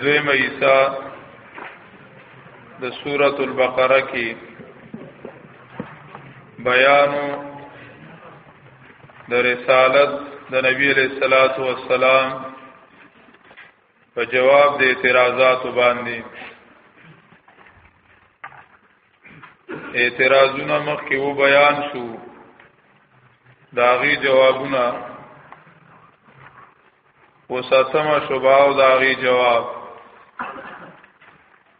دوی مېسا د سورۃ البقره کې بیان د رسالت د نبی علیہ الصلات والسلام په جواب د اعتراضات باندې اعتراضونه مخکې و بیان شو داغي جوابونه او ساتمه شوبه او داغي جواب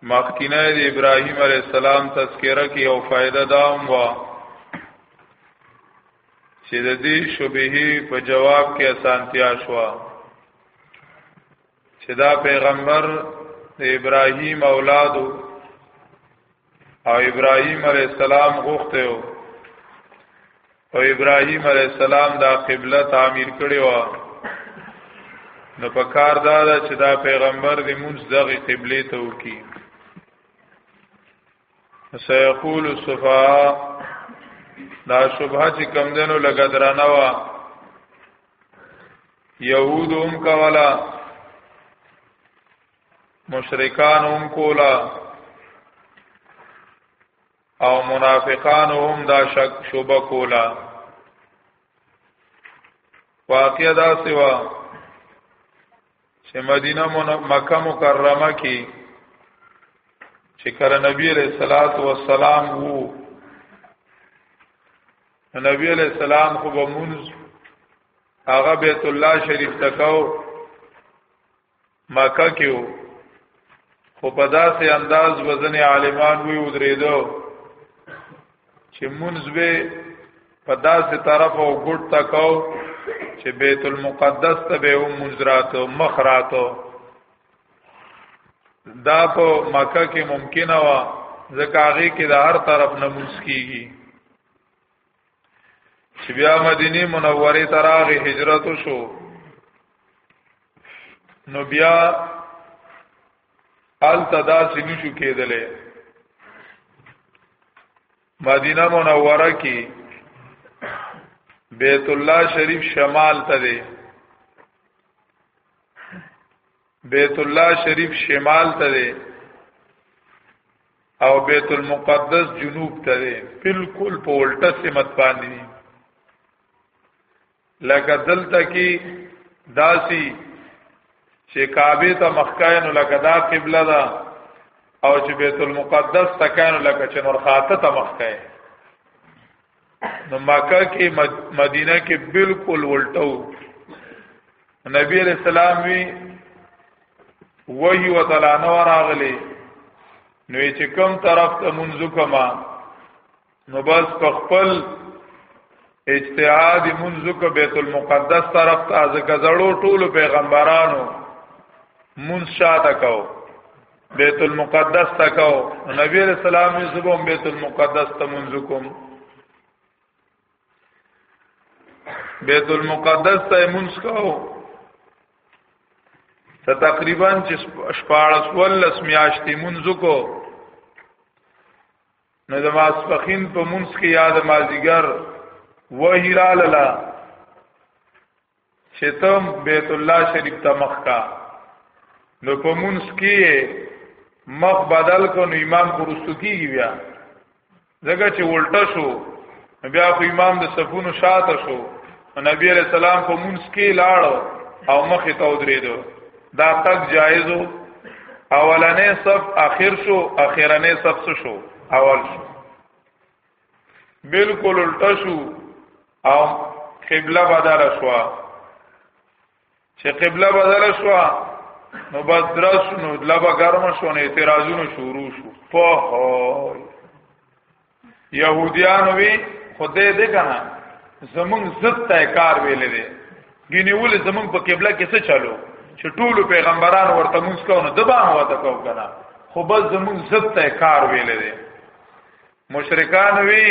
مخکینه د ابراهیم علی السلام تذکرہ کې او فائدہ داوم وا چې د دې شوبه په جواب کې اسانتیا شو چې دا پیغمبر د ابراهیم اولادو او ابراهيم عليه السلام غوښته او ابراهيم عليه السلام دا قبله تعمیر کړې و نو په کار دا ده چې دا پیغمبر دې مونږ دغه قبله ته وکي سيقول الصفاء دا شبهه چې کم دنو لګدرانه وا يهودوم کولا مشرکان هم کولا او منافقان هم دا شک شوبه کولا واقعا دا سوا چې مدینه مکه مکرمه کې چې کله نبی علیہ الصلات والسلام وو نبی علیہ السلام خو به مونږ هغه بیت الله شریف تکاو مکه کې خو په داسې انداز وزن عالمان وی ودرېدو چې مونږ به په داسې طرف او ګډ تکاو چې بیت المقدس ته به مونږ راتو مخ راتو دا په مکه کې ممکنه و ځکه هغه کې د هر طرف نه مونږ کیږي چې بیا مدینه منوره ته راغی هجرت شو نو بیا ال تدا سینو شو کېدلې مدینه منوره کې بیت الله شریف شمال ته دی بیت الله شریف شمال ته دی او بیت المقدس جنوب ته دی بالکل په الټه سمت باندې دی لکه دلته کې داسي چې کعبه ته مخکاین لکه دا قبله ده او چې بیت المقدس تکانو لکه چې نور خاطه ته مخکاین نو مکه کې مدینه کې بالکل ولټو نبی علیہ السلام وی وحی و تعالی نو راغلی نو چې کوم طرف ته منځو کما نو بس په خپل اجتهاد منځو ک بیت المقدس طرف ته ځکه زړو ټولو پیغمبرانو منځ شاته کاو بیت المقدس ته کو نبی رسول الله زبم بیت المقدس ته منځ کوم بیت المقدس ته منځ کو ته تقریبا چې شپارس ولس میاشتې منځ کو نو د ماسپخین په منځ کې یاد مازیګر وحی را لاله چې ته بیت الله شریف ته مخ کا نو په مونږ کې مخ بدل کو نو امام ورستو کیږي بیا ځکه چې الټا شو بیا خو امام د صفونو شاته شو نبی علیہ السلام په مونږ کې لاړو او مخ ته ودرېدو دا تک جایزو اولنې صف اخر شو اخرنې صف شو اول شو بالکل الټه شو او قبله بدله شو چې قبله بدله شو نو بس درس نو لبا ګرم شو نو اعتراضونه شروع شو په يهوديان وی خدای دې کنه زمون زت ته کار ویلې دي ګینول زمون په قبله کې څه چلو چې ټول پیغمبران ورته مونږ کو نو دبا هوا ته کو کنه خو بس زمون زت ته کار ویلې دي مشرکان وی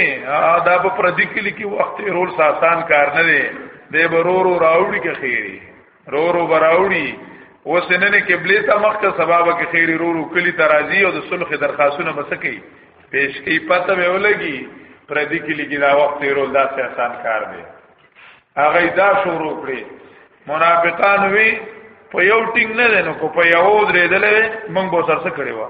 دا په پردي کلی کې وخت رول ساسان کار نه دی دی برورو راوړي کې خیری رورو براوړي اوس نه نه قبله ته مخ ته سبب کې خیری رورو کلی ترازی او د صلح درخواستونه مسکی پیش کی پته به ولګي پردي کلی کې دا وخت رول دا ساسان کار دی هغه دا شروع کړی منافقان وی په یو ټینګ نه دینو کو په یو درې دلې موږ به سرسه کړی و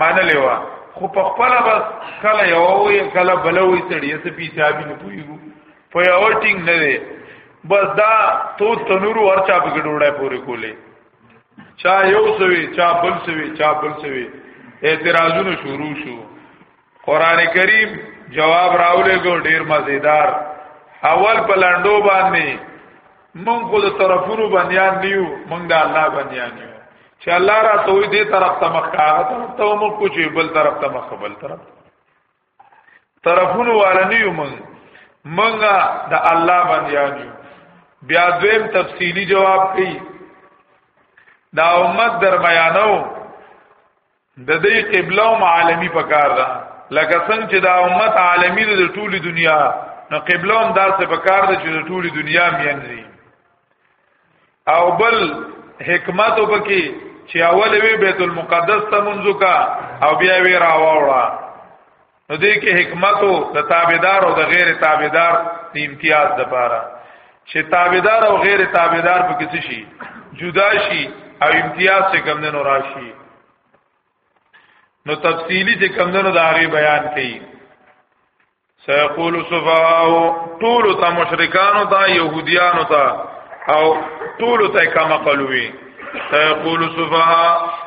مانلې و خو په خپل بس کله یو وی کله بلوي تړي څه پیسې به نه پویګو په یو ټینګ نه دی بس دا تو تنور ورچا په ګډوړای پورې کولې چا یو سوي چا بل سوي چا بل سوي اعتراضونه شروع شو قران کریم جواب راولې ګو ډیر مزیدار اول په لندو باندې مونږ خو د طرفونو بنیان نیو مونږ د الله بنیان یو چې الله را ته وي دې طرف ته مخ هغه طرف ته مونږ کو چې بل طرف ته مخ بل طرف طرفونو والنی یو مونږ مونږ د الله بنیان یو بیا دویم تفصیلی جواب کړي دا امت درمیانو د دې قبله او عالمي پکار ده لکه څنګه چې دا امت عالمي د ټولي دنیا نو قبله هم داسې پکار ده چې د ټولي دنیا مینځي او بل حکمت وبکي چې اول وی بیت المقدس ته منځو کا او بیا وی راوړه نو دې کې حکمت او د تابعدار او د غیر تابعدار د امتیاز د پاره چې تابعدار او غیر تابعدار په کسی شي جدا شي او امتیاز څخه کم نه راشي نو تفصیلی چې کم نه د هغه بیان کړي سيقول سفهاء طول تا مشرکانو تا يهوديانو تا او طول تا کما قلوي سيقول سفهاء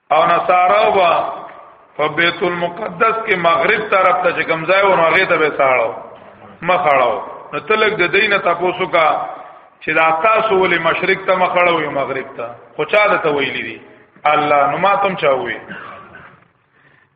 او نصارا با په بیت المقدس کې مغرب طرف ته چې کمزای و نو هغه ته به ساړو مخړو نو تلک د دینه تاسو کا چې دا تاسو ولې مشرق ته مخړو یو مغرب ته خو چا ته ویلې دي الله نو ما تم چا وې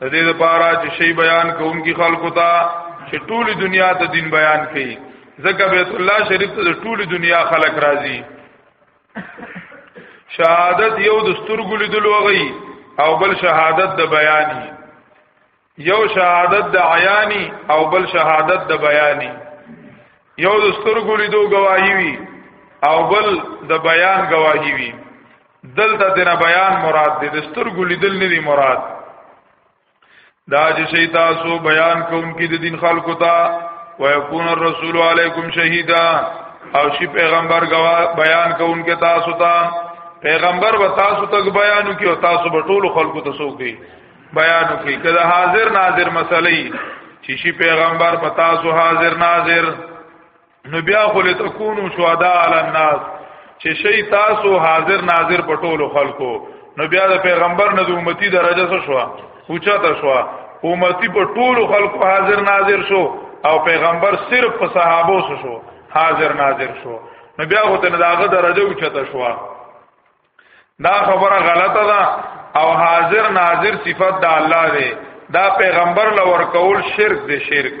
د دې لپاره چې شی بیان کوونکی خلکو ته چې ټولي دنیا ته دین بیان کړي ځکه بیت الله شریف ته د ټولي دنیا خلک راځي شهادت یو د سترګو لیدل وغي او بل شهادت د بیاني یو شهادت د عیانی او بل شهادت د بیاني یو د سترګو لیدو گواهی وی او بل د بیان گواهی وی دلته دنا بیان مراد دی د سترګو لیدل نه دی مراد دا چې شي تاسو بیان کوم کې د دین خلکو ته ويكون الرسول علیکم شهیدا او شي پیغمبر غوا بیان کوم کې تاسو ته پیغمبر و تاسو ته بیان کوي او تاسو به ټول خلکو ته سوګي بیان کوي کله حاضر ناظر مسلې چې شي پیغمبر پتا سو حاضر ناظر نو بیا خو لتكونوا شهداء علی الناس چې شي تاسو حاضر ناظر په ټولو خلکو نو بیا د پیغمبر نه د امتی درجه څه شو اوچته شو امتی په ټولو خلکو حاضر ناظر شو او پیغمبر صرف په صحابو سره شو حاضر ناظر شو نو بیا خو ته داغه درجه اوچته شو دا خبره غلطه ده او حاضر ناظر صفت د الله دی دا پیغمبر لور کول شرک دی شرک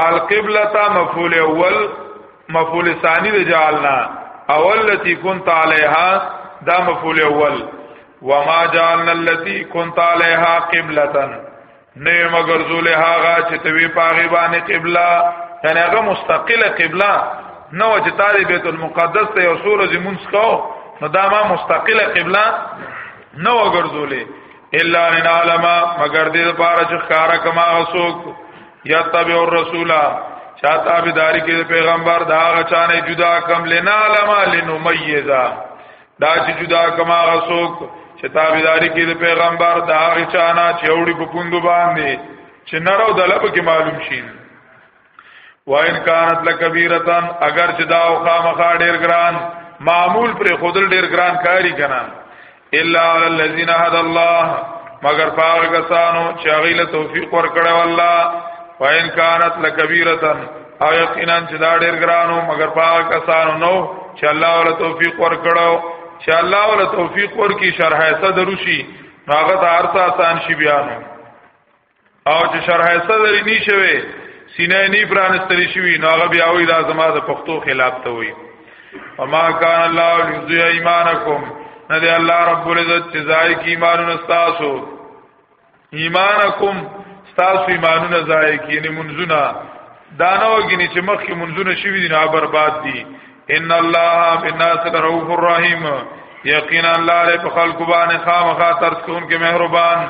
القبلة تا مفعول اول مفعول ثانی د جعلنا اول لتی كنت علیها دا مفعول اول وما جعلنا التي كنت عليها قبلة نه مگر زول هاغه چې توی پاغي باندې قبله یعنی هغه مستقله قبله نو چې تاری بیت المقدس ته یو سور زمونږ کو نو دا ما مستقله قبله نو ګرځولې الا ان علم مگر دې لپاره چې خارا کما غسوک یا تابع الرسول چا تابعداري کې پیغمبر دا غچانه جدا کم لنا لما لنمیزا دا چې جدا کما غسوک چې تابعداري کې پیغمبر دا غچانه چوڑی په پوندو باندې چې نرو دلب کې معلوم شي وان کانت لکبیرتن اگر چې دا خامخا ډیر ګران معمول پر خودل ډیر ګران کاری کنا الا علی الذین هدى الله مگر پاک کسانو چې هغه له توفیق ورکړو الله وان کانت لکبیرتن او یقینا چې دا ډېر ګرانو مگر پاک کسانو نو چې الله ول توفیق ورکړو چې الله ول توفیق ورکی شرح صدر شي هغه ته ارتا آسان شي بیانو او چې شرح صدر ني شوي سینه ني پرانستري شوي نو هغه بیا وی دا زما د پښتو خلاف ته وي وما كان الله ليضيع ايمانكم نه دی الله رب العزت چې ځای کې ایمانونه تاسو ایمانکم تاسو ایمانونه ځای کې نه منځونه دانو غني چې مخکې منځونه شوي دي نه برباد دي ان الله بالناس رؤوف الرحیم یقینا الله له خلق باندې خامخا ترس کون کې مهربان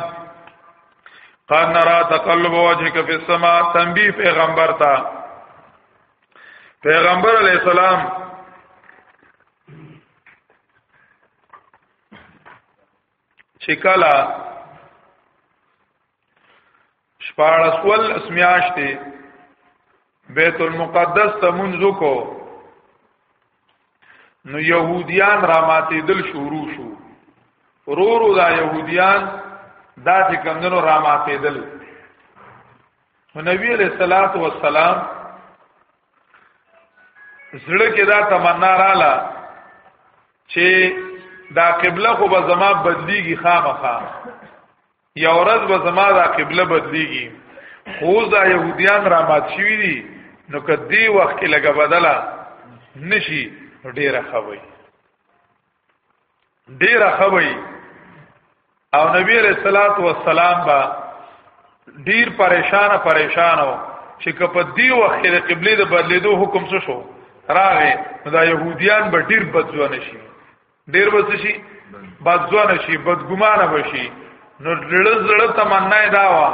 قد نرا تقلب وجهك في السماء تنبيه پیغمبر تا پیغمبر علی السلام چې کلا شپارس ول اسمیاشتې بیت المقدس ته منځو کو نو يهوديان را ماتې دل شروع شو رو رو دا يهوديان دا چې کمندونو را ماتې دل نو نبی عليه الصلاه والسلام زړه کې دا تمنا رااله چې دا قبله خو به زما بدليږي خامخا یا ورځ به زما دا قبله بدلیږي خو دا يهوديان را مات شوي دي نو که دی وخت کې لګه بدله نشي ډیره خوي ډیره خوي او نبی رسول الله والسلام با ډیر پریشان پریشان و چې که په دی وخت کې د قبله د بدلیدو حکم څه شو راغې نو دا يهوديان به ډیر بدځونه شي ډیر وڅ شي بدځونه شي بدګمانه بشي نو لړ زړه تمنا دا وا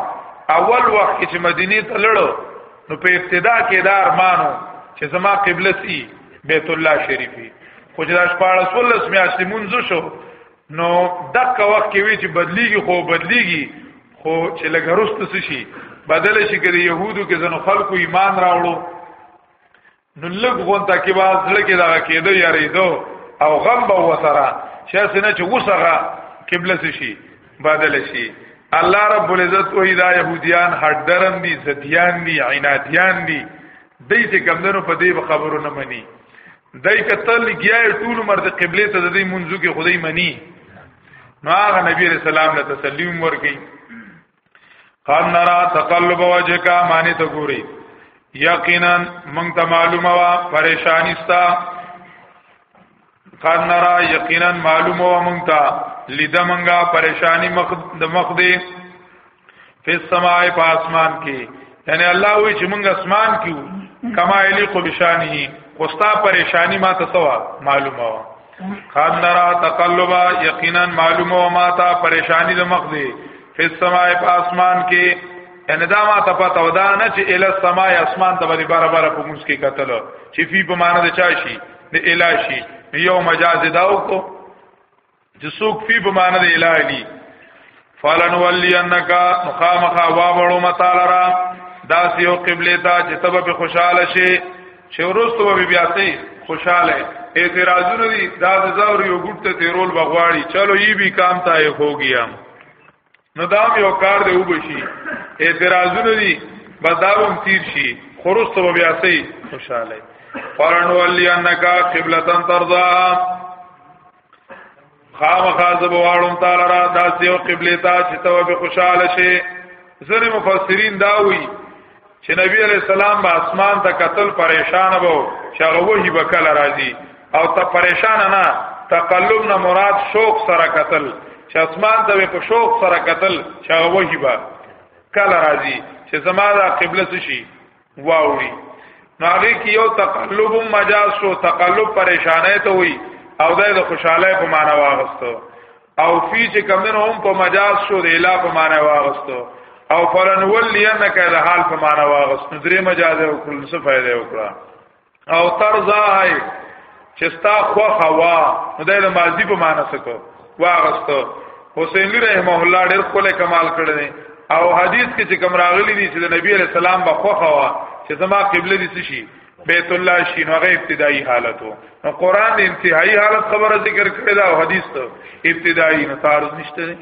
اول وخت چې مدینه ته لړو نو په ابتدا کې دا ارمانو چې زما قبله سي بیت الله شریفي خو چې د 14 میاشتې مونږ شو نو دغه وخت کې وی چې بدلیږي خو بدلیږي خو چې لګروست شي بدل شي کې يهودو کې زنو خلکو ایمان راوړو نو لګ غون ته کې باز لګي دا کېده یاري دو او غم به وسره چې سينه چې وسغه قبله شي بدل شي الله رب العزت وې دا يهوديان هډرم دي زديان دي عیناتيان دي دای چې کمندونو په دې خبرو نه مني دای کتل لګیا ټول عمر د قبله ته د دې منځو کې خدای مني نو هغه نبی رسول الله له تسلیم ورګي قد نرا تقلب وجهك معنی ته ګوري یقینا مونږ ته معلومه وا پریشانی ستا قد نرا یقینا معلومه وا مونږ ته لیدا مونږه پریشانی مخ د مخ دی په سماع په اسمان کې یعنی الله وی چې مونږ اسمان کې کما الی قبشانی خوستا پریشانی ما ته سوا معلومه وا قد نرا تقلبا یقینا معلومه و ما تا پریشانی د مخ دی فی السماء په اسمان کې ان دا ما ته پته ودا نه چې ال السماء اسمان ته باندې بار بار په موږ کې قتل چې فی په معنا د چا شي د الا شي یو مجاز داو کو چې سوق فی په معنا د الا علی فلن ولی انک مخامخ وابړو متالرا دا سیو قبله تا چې تب په خوشاله شي چې ورستو به بیا سي خوشاله اعتراضونه دي دا د زور یو ګټ ته تیرول بغواړي چلو یی به کام تا یې هو گیا نو دا یو کار دی وبشي اعتراضونه دي بداوم تیر شي خورستو به بیا سي خوشاله فلن ولی انک قبلتن ترضا خامخا زب واړم تعالی را داسې او قبله ته چې تو به خوشاله شي زره مفسرین دا وی چې نبی علی السلام به اسمان ته قتل پریشان وو چې هغه وਹੀ بکل راځي او ته پریشان نه تقلب نه مراد شوق سره قتل چې اسمان ته په شوق سره قتل چې هغه وਹੀ با کل راځي چې زما دا قبله شي واوړي نو هغه کې یو تقلب مجاز شو تقلب پریشانه ته وي او د خوشاله په معنا واغستو او فی چې کمن هم په مجاز شو د اله په معنا واغستو او فلن ولینک د حال په معنا واغستو درې مجاز او کل څه فائدې وکړه او ترزای چې ستا خوخه وا نو د ماضی په معنی سکو واغستو حسین علی رحمه الله ډېر خپل کمال کړل او حدیث کې چې کوم راغلی دي چې د نبی علی السلام په خوخه وا چې زما قبله دي شي بیت الله شي نو هغه ابتدایي حالتو نو قران د انتهایی حالت خبره ذکر کړی دا او حدیث ته ابتدایي نو تعارض نشته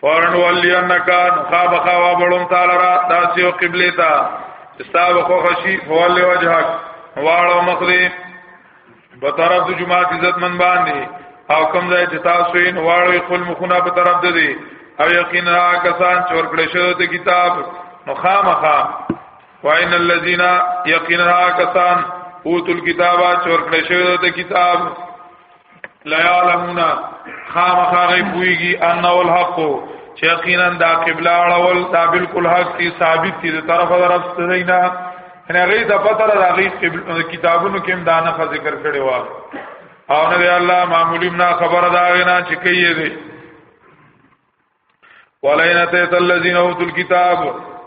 فورن ولی انکا نخاب خوا بڑن تالا را داسی و قبلی تا استاب خو خشی فولی وجهک نوارو مخدی بطرف دو جماعت عزت من باندی او کم ځای چې تاسو یې نوارو خپل مخونه په طرف ده دي او یقینا کسان چې ورکړی شوی د کتاب نو خامخا وان الذين يقينها كسان اوتل کتابا چور کړی شوی د کتاب لا يعلمون خامخا غي پويږي ان الحق چې یقینا دا قبله اړول دا بالکل حق دي ثابت دي طرف درف سرینا ان غي د پتر راغي کتابونو کې دا نه ذکر کړي وا او نه الله معمولی نه خبر دا غنا چې کوي دي ولئن اتیت الذین اوتوا الكتاب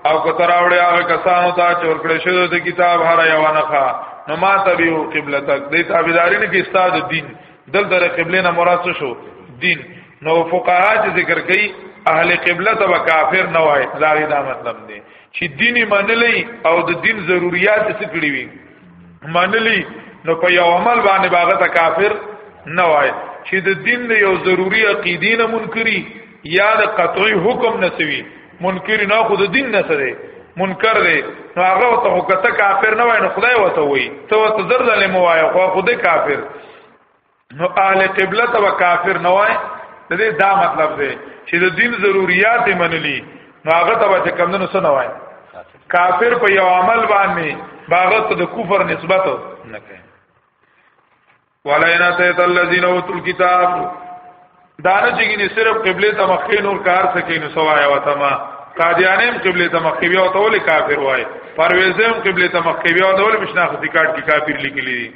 او کتر اوړي هغه کسانو ته چې ورکړې شوی د کتاب هر یو نخا نو ما تبعو قبلتک د تابعداري نه کې استاد دین دل در قبله نه مراد شو دین نو فقها چې ذکر کوي اهل قبله ته کافر نه وای دا غي دا مطلب دی چې دین منلې او د دین ضرورت څه کړی وي منلی نو په یو عمل باندې باغه ته کافر نه وای چې د دین د یو ضروری عقیدې نه منکری یا د قطعی حکم نه سوي منکر نه خود دین نه سره منکر دی نو هغه ته وکته کافر نه وای نو خدای وته وای ته وته زر ظالم وای خو خود کافر نو اهل قبله ته کافر نه وای د دې دا مطلب دی چې د دین ضرورت منلی نو هغه ته به کمندونو سره نه وای کافر په یو عمل باندې باغت د کفر نسبت نه کوي ولاینا ته الذین اوتل کتاب دانه چګینه صرف قبله ته مخې نور کار سکینو سوایا وته ما قادیانم قبله ته مخې بیا ته ول کافر وای پرویزم قبله ته مخې بیا ته ول مشناختی کارت کې کافر لیکلی دي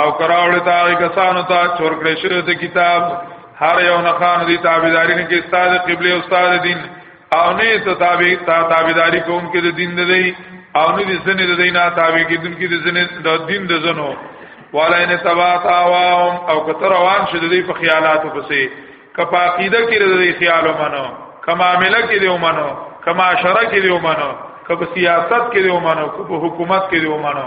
او کراوړ تا کسانو ته چور کړی شوی ته کتاب هر یو نه خان دی تابعداري نه کې استاد قبله استاد دین او نه ته تابع تا تابعداري کوم کې د دین دی او نه دي سنې د دینه تابع کېدون کې د سنې د دین د زنو والا ان تبا تاوام او کتر روان شه د دې په خیالاتو پسې کپا عقیده کې د دې خیال ومنو کما عمله کې دی ومنو کما شرع کې دی ومنو کپ سیاست کې دی ومنو کپ حکومت کې دی ومنو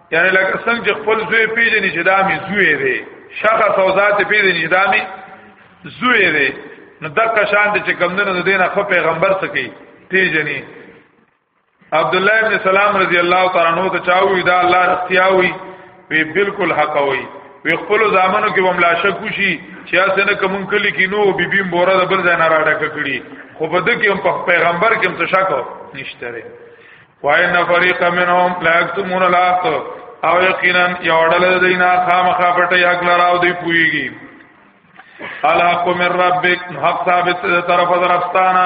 یعنی لکه څنګه چې خپل زوی پیژني چې دا می زوی دی شخص او ذات پیژني چې دا می زوی دی نو دغه شان دي چې کمندونو د دینه خو پیغمبر سکی پیژني عبد الله ابن سلام رضی الله تعالی عنہ ته چاوي دا الله رستیا وي وی بالکل حق وي وی خپل زامنو کې هم لا شک وشي چې اسنه کوم کلی کې نو بیبي بورا د بل ځای نه راډه کړی خو بده کې هم پیغمبر کې هم څه شک نشته وان فريق منهم لا يكتمون الحق او یقینا یو ډله دینا خامخا پټه یاک لراو دی پویږي الحق من ربک حق ثابت طرف درفستانا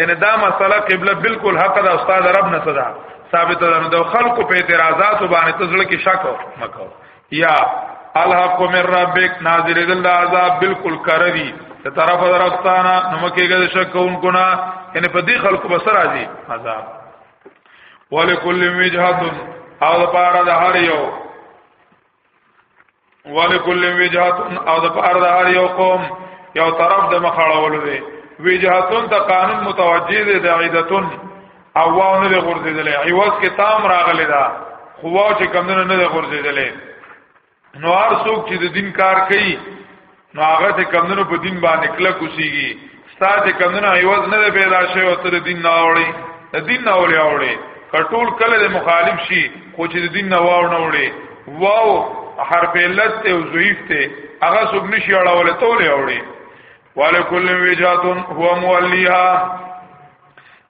ان دا مسله قبله بالکل حق د استاد رب نه صدا ثابت ده نو خلکو په اعتراضات باندې تزړه کې شک مکو یا الحق من ربک ناظر دل عذاب بالکل کردی ته طرف درفتانا نو مکیګه شک کوونکو نه یعنی په دې خلکو بسر راځي عذاب ولکل وجهه او د پاره د هر یو ولکل وجهه او د پاره د هر یو قوم یو طرف د مخړولو دی وجهتون ته قانون متوجه دی د عیدتون او واو نه غورځیدلې ایواز کې تام راغلی دا خو واو چې کمونه نه غورځیدلې نو هر څوک چې د دین کار کوي نو هغه ته کمونه په دین باندې کله کوسیږي ستاسو کمونه ایواز نه پیدا شي او تر دین نه اوړي د دین نه اوړي اوړي کټول کله د مخالف شي خو چې د دین نه واو نه اوړي واو حرف علت ته او ضعیف ته هغه څوک نشي اړول ته اوړي ولکل وجاتن هو مولیها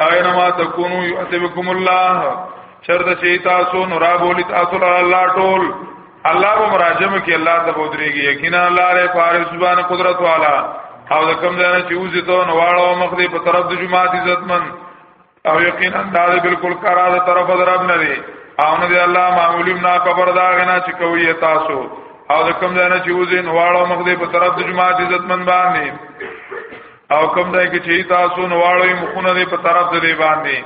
اينما تکونو يعذبكم الله چرته چي تاسو نو را بولی تاسو الله ټول الله به مراجمه کې الله ته بودريږي یقینا الله له پاره سبحان قدرت والا او د کوم ځای چې وځي ته نو واړو مخ دې په طرف د جماعت عزتمن او یقینا دا بالکل کرا د طرف درب نه دی او نه دی الله معمولی نه خبر دا غنا چې کوي تاسو او د کوم ځای چې وځي نو واړو مخ دې په طرف د جماعت عزتمن باندې او کوم ځای کې چې تاسو نو واړوي مخونه دې په طرف دې باندې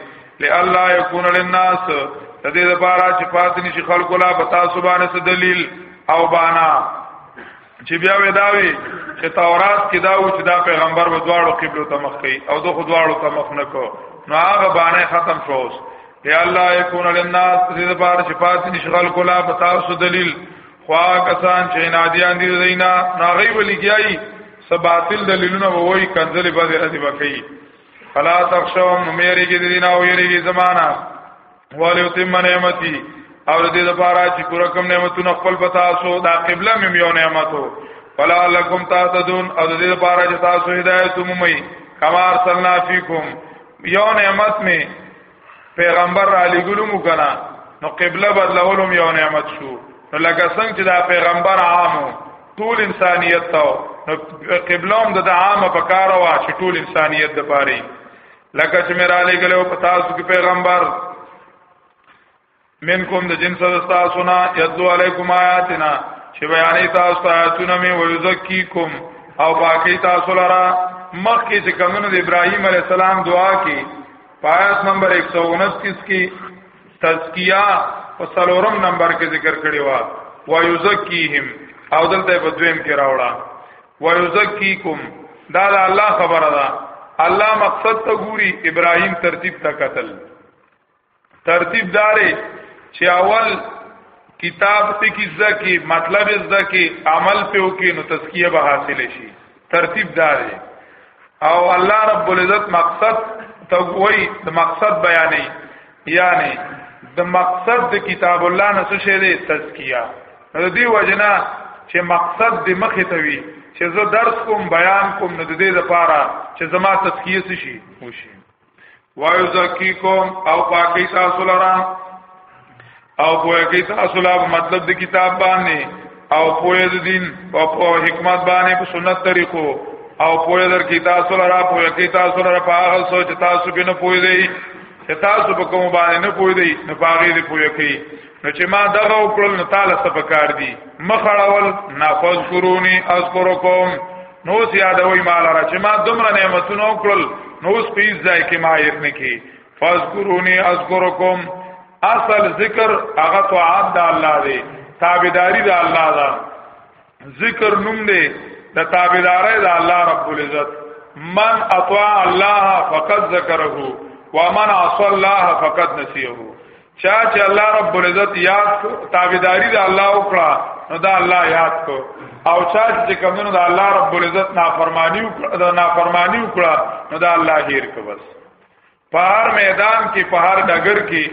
لالا یکون للناس د دې لپاره چې پات نشي خلکو لا پتا سبحانه څه دلیل او بانا چې بیا وداوي چې تورات کې دا و چې دا پیغمبر و دواړو قبله ته مخ کوي او دوه دواړو ته مخ نه کو نو هغه باندې ختم شو اوس یا الله یکون للناس دې لپاره چې پات نشي خلکو لا پتا سو دلیل خوا کسان چې نادیان دي دینا ناغي ولګیایي سباتل دلیلونه وای کنځلې به راځي وکي فلا تخشوا ممیریږي د دین او یریږي زمانہ والیو تم نعمتي او دې لپاره چې پوره کوم نعمتونه خپل پتا سو دا قبله مې یو نعمتو فلا لکم تهتدون او دې لپاره چې تاسو هدایت مومي کما ارسلنا فیکم یو نعمت می پیغمبر را لګلو مو کنه نو قبله بدلولم یو نعمت شو نو لکه څنګه چې دا پیغمبر عامو ټول انسانیت ته نو قبله هم د عامه په کار وا چې ټول انسانیت د پاره لکه چې میرا لګلو په تاسو کې پیغمبر منکم د جنس د تاسو نه یتلو علیکم آیاتنا چې بیانې تاسو آیاتونه می ویزکیکم او باقی تاسو لرا مخکې چې کمنو د ابراهیم علی السلام دعا کې پایت نمبر 129 کې تزکیه او سلورم نمبر کې ذکر کړی و و یزکیهم او دلته په دویم کې راوړه و یزکیکم دا د الله خبره ده الله مقصد ته ګوري ابراهیم ترتیب ته قتل ترتیب دارې چې اول کتاب ته کی زکی مطلب زکی عمل په وکي نو تزکیه به حاصل شي ترتیب دارې او الله رب العزت مقصد ته وای د مقصد بیانې یعنی د مقصد د کتاب الله نه څه شه دي تزکیه نو دی وجنا چې مقصد د مخه ته وي چې زه درس کوم بیان کوم نو د دې لپاره چې زما تزکیه شي وشي ويزکيکم او پاکي تاسو لرا او پوهي تاسو لرا مطلب د کتاب باندې او پوهي د دین او پوهي حکمت باندې په سنت طریقو او پوهي در کی تاسو لرا پوهي تاسو لرا په هغه سوچ تاسو بنه پوهي دی تاسو په کوم باندې نه پوهي دی نه پاغي دی پوهي نو چې ما دغه وکړل نو تعالی څه پکار دي مخړول نافذ کرونی اذکرکم نو زیادوي مال را چې ما دومره نعمتونه وکړل نو اوس په ځای کې ما یې نه کی فذکرونی اذکرکم اصل ذکر هغه طاعت د الله دی تابعداري د الله دا ذکر نوم دی د تابعداري د الله رب العزت من اطاع الله فقد ذکره ومن عصى الله فقد نسيه چا چې الله رب العزت یاد کو تابعداري د الله وکړه نو دا الله یاد کو او چا چې کومنو د الله رب العزت نافرمانی وکړه دا نافرمانی وکړه نو دا الله هیر کو بس په هر میدان کې په هر ډګر کې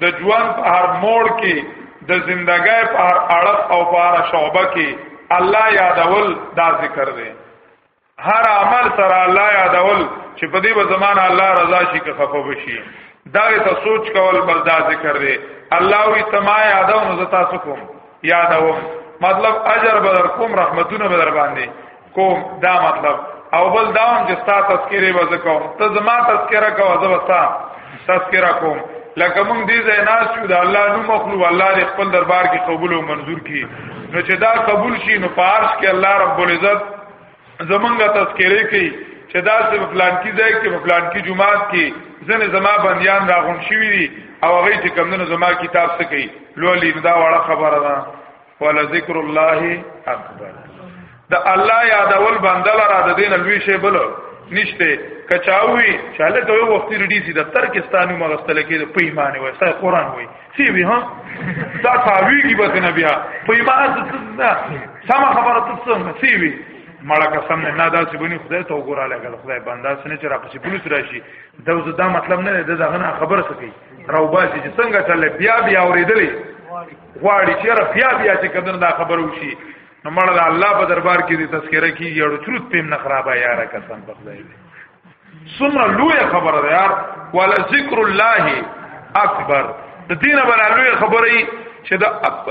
د ژوند په هر موړ کې د زندګۍ په هر اړه او په هر شعبه کې الله یادول دا ذکر دی هر عمل سره الله یادول چې په دې به زمانہ الله رضا شي که خفه بشي دا ته سوچ کول بل دا ذکر دی الله وی تما یادو نو زتا سکم یادو مطلب اجر بدر کوم رحمتونه بدر باندې کوم دا مطلب او بل دا هم چې ستا تذکره به زکوم ته زما تذکره کوه زه وستا تذکره کوم لکه مونږ دې ځای ناس شو د الله نو مخلو الله دې خپل دربار کې قبول او منظور کړي نو چې دا قبول شي نو پارش کې الله رب العزت زمونږه تذکرې کوي چې دا چې په پلان کې ځای کې په پلان کې جمعات کې ځنې زما بنديان راغون شوي دي او هغه چې کمونه زما کتاب څه کوي لولي دا وړه خبره ده ولا ذکر الله اکبر دا الله یادول بندل را د دین لوی شی بل نشته کچاوي چاله ته وختي ریډي سي د ترکستانو مغستل کې په ایمان وي سای قران وي سی وی ها دا تاویږي به کنه بیا په ایمان سم خبره ته څنګه سی وی مړه قسم نه نه داسې بني خدای ته وګوره لګل خدای بندا سنه چې را پسې پولیس راشي دا زه دا مطلب نه ده دا غنه خبره سکی راوباسي چې څنګه چل بیا بیا اورېدلې غواړي چې را بیا بیا چې کدن دا خبره وشي نو مړه الله په دربار کې دې تذکرہ کیږي او چروت پم نه خرابه یاره قسم په خدای دې څومره لوی خبره ده یار ولا ذکر الله اکبر د دینه بل لوی خبره چې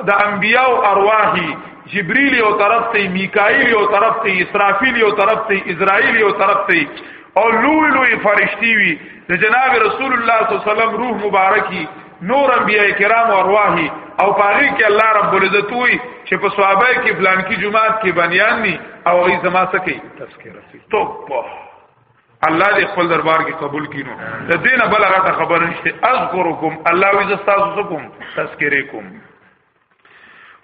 د انبیاء او ارواحي جبريل یو طرف ته میکائیل یو طرف ته اسرافیل یو طرف ته اسرائیل یو طرف ته او لوی لوی فرشتي وي د جناب رسول الله صلی الله علیه وسلم روح مبارکي نور انبیاء کرام او ارواحي او پاره کې الله رب العزت وي چې په صحابه کې فلان کې جمعات کې بنیان ني او ای زما سکی توپه الله دې خپل دربار کې قبول کینو د دینه بل راته خبر نشته اذکرکم الله وی زستاسو کوم تذکرې کوم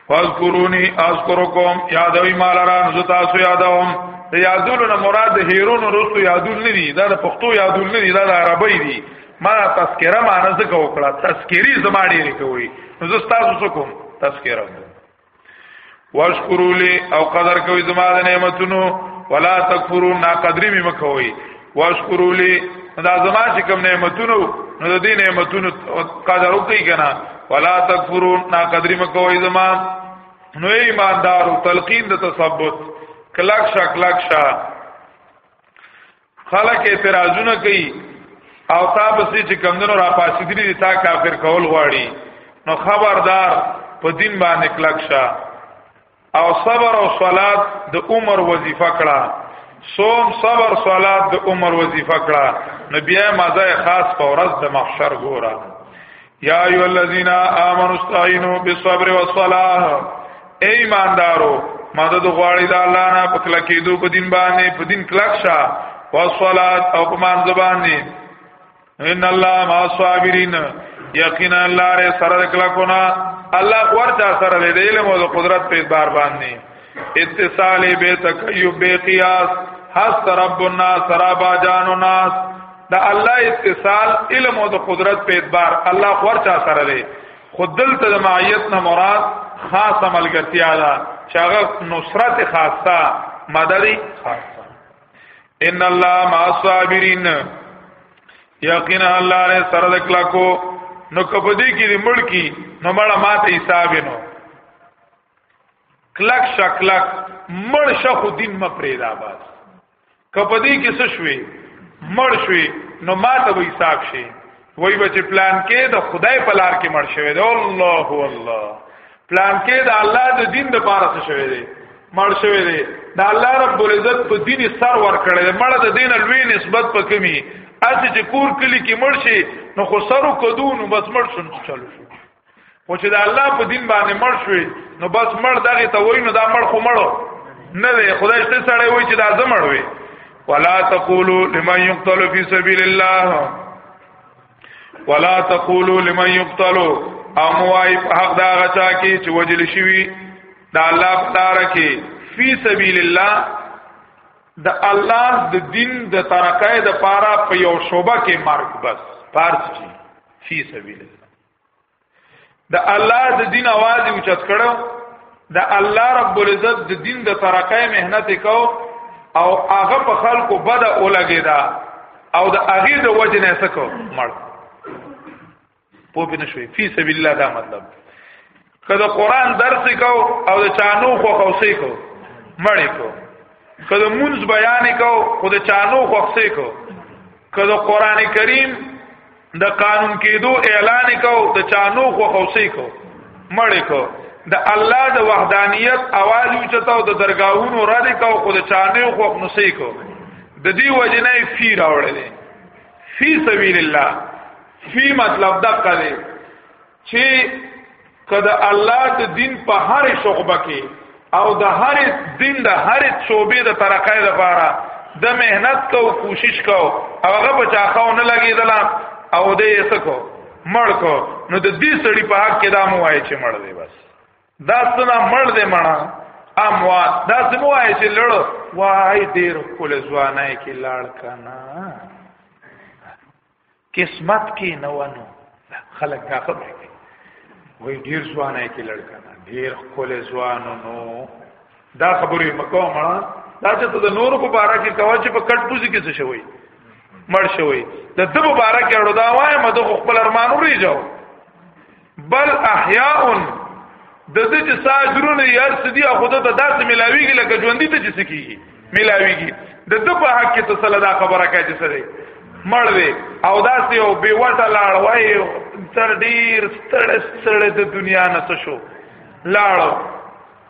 فذکرونی اذکرکم یادوی مال را نو تاسو یادوم یادول نه مراد هیرون رسو یادول نه دي دا د پښتو یادول نه دي دا د عربی دي ما تذکرہ معنی څه کوکړه تذکری زماړي نه کوي نو زستاسو کوم تذکرہ واشکرو لی او قدر کوي زما د نعمتونو ولا تکفرو نا قدرې مې مکوي واشکرو لی دا زما چې کوم نعمتونو نو د دې نعمتونو قدر وکړي کنه ولا تکفرو نا قدرې مکوي زما نو ایماندارو تلقین د تثبت کلک شا کلک شا خلک اعتراضونه کوي او تا پسې چې کمندونو را پاسې دي تا کافر کول غواړي نو خبردار په دین باندې کلک شه او صبر او صلات د عمر وظیفه کړه صوم صبر صلات د عمر وظیفه کړه نبی مزه خاص په ورځ د محشر ګوره یا ایو الذین آمنوا استعینوا بالصبر والصلاه ای ایماندارو مدد غواړی د الله نه په کله کېدو په دین باندې په دین کلک شه والصلاه او په مان زبانه ان الله ما صابرین یقینا الله ر سره کلکونه الله ورته سره د علم او قدرت په اعتبار باندې اتصال به تکیب به قیاس حس رب الناس ربا جان الناس دا الله اتصال علم او د قدرت په اعتبار الله خور چا سره دی خود دلته د معیت نه مراد خاص عملګرتیا ده چې هغه نصرت خاصه مددي خاصه ان الله مع الصابرین یقینا الله له سره د کلاکو نو کپدی کې د ملکی نو مړه ماته حساب نو کلک شکلک مړ شخو دین م پریدا بس کپدې کې څه شوي مړ شوي نو ماته به حساب شي وای بچ پلان کې د خدای په لار کې مړ شوی دی الله الله پلان کې د الله د دین د پاره څه شوی دی مړ شوی دی د الله رب العزت په دین سر ور کړی دی مړ د دین لوی نسبت په کمی اسی چې کور کلی کې مړ شي نو خو سرو کدو نو بس مړ شون چلو شو او چې د الله په دین باندې مړ شوی نو بس مړ دغه ته وای نو دا مړ خو مړ نه دی خدای شته سړی وای چې دا زمړ وي ولا تقولوا لمن يقتل في سبيل الله ولا تقولوا لمن يقتل اموای په حق دا غچا کی چې وجل شوی دا الله تعالی کی فی سبیل الله د الله د دین د ترقای د پاره په یو شوبه کې مرګ بس پارس جی فی سبیل الله د الله د دین आवाज یې اوچت کړو د الله رب العزت د دین د ترقې مهنت کو او هغه په خلکو بد اولګیدا او د هغه د وجه نه سکو مړ پوه بنه شوي فی سبیل الله دا مطلب که د قران درس کو او د چانو خو خوسې کو مړې کو که د منځ بیان کو خو د چانو خو خوسې کو که د قران کریم د قانون کېدو اعلان کو د چانو خو خوسې کو مړې کو د الله د وحدانیت اواز اوچتاو د درگاہونو را دي کو خو د چانو خو نسې کو د دې وجنه فی راوړلې فی سبیل الله فی مطلب دقه دی چې کله الله د دین په هر شعبه کې او د هر دین د هر شعبې د ترقۍ لپاره د مهنت کو کوشش کو هغه بچا خو نه لګیدل او دې سکو مړ کو نو د دې سړی په حق کې دا مو وای چې مړ دی بس دا څنګه مړ دی مړه اموات دا سمو وای چې لړ وای ډیر کول ځوانای کې لاړ کنا قسمت کې نه ونه خلک دا خبره کوي وای ډیر ځوان یې کې لړکا ډیر خپل ځوان نو دا خبرې مکو مړه دا چې ته د نور په بارا کې کوا چې په کټ پوزي کې څه شوی مړ شوی د دبو بارا کې اړو دا وای مده خپل ارمان ورې جاو بل احیاء د دې چې ساجرونه یا سدي خود ته داسې ملاویږي لکه ژوندۍ ته چې سکیږي ملاویږي د دې په حق کې تصل دا خبره کوي چې سره مړ دی او داسې یو بے وټه لاړ وای تر ډیر ستړ ستړ د دنیا نه شو لاړو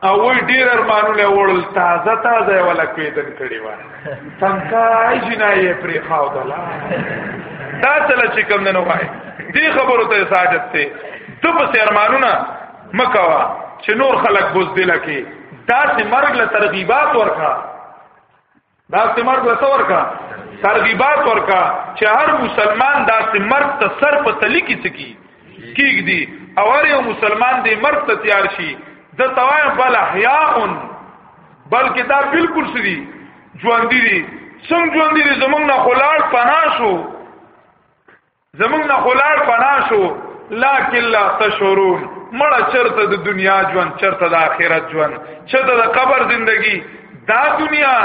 او وی ډیر ارمانونه وړل تازه تازه ولا کویدن کړي و څنګه جنایې پرې خاو دلا دا چل چې کوم نه وای دې خبرو ته ساجت ته د پس ارمانونه مکوا چې نور خلق بوز دل کې دا چې مرګ له ترغیبات ورکا دا سمر به څور کا ترغیبات ورکا چې هر مسلمان دا سمر ته سر په تلی کې سکی کیګ دی او هر یو مسلمان دې مرګ ته تیار شي د توای بل احیاءن بلکې دا بالکل سری ژوند دي څنګه ژوند دي زمونږ نه خلاړ پناه شو زمونږ نه خلار پنا شو لکن لا تشورون مړه چرته د دنیا ژوند چرته د آخرت ژوند چرته د قبر زندگی دا دنیا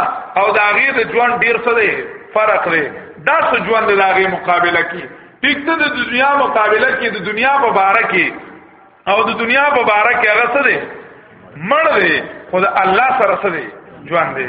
او دا غیر د ژوند ډیر څه دی فرق دی دا څه ژوند د هغه مقابله کی ټیک ته د دنیا مقابله کی د دنیا په باره کی او د دنیا په باره کی هغه څه دی مړ دی خو د الله سره څه دی ژوند دی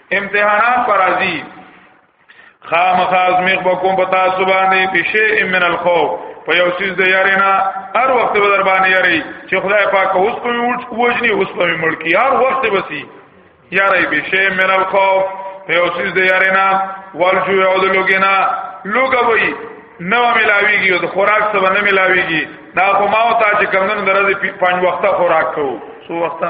امتحانات پر ازي خامخ ازمیخ بکوم په تاسو باندې بشیء من الخوف په یو سیز د یارینا هر وخت به در باندې یاری چې خدای پاک اوس په وټ وجنی اوس په ملکی هر وخت به سی یاری بشیء من الخوف په یو سیز د یارینا والجو یعود لوګینا لوګه وی نو ملاویږي او د خوراک سره نه ملاویږي دا خو ما او تا چې کمنو درځي پنځ وخته خوراک کوو سو وخته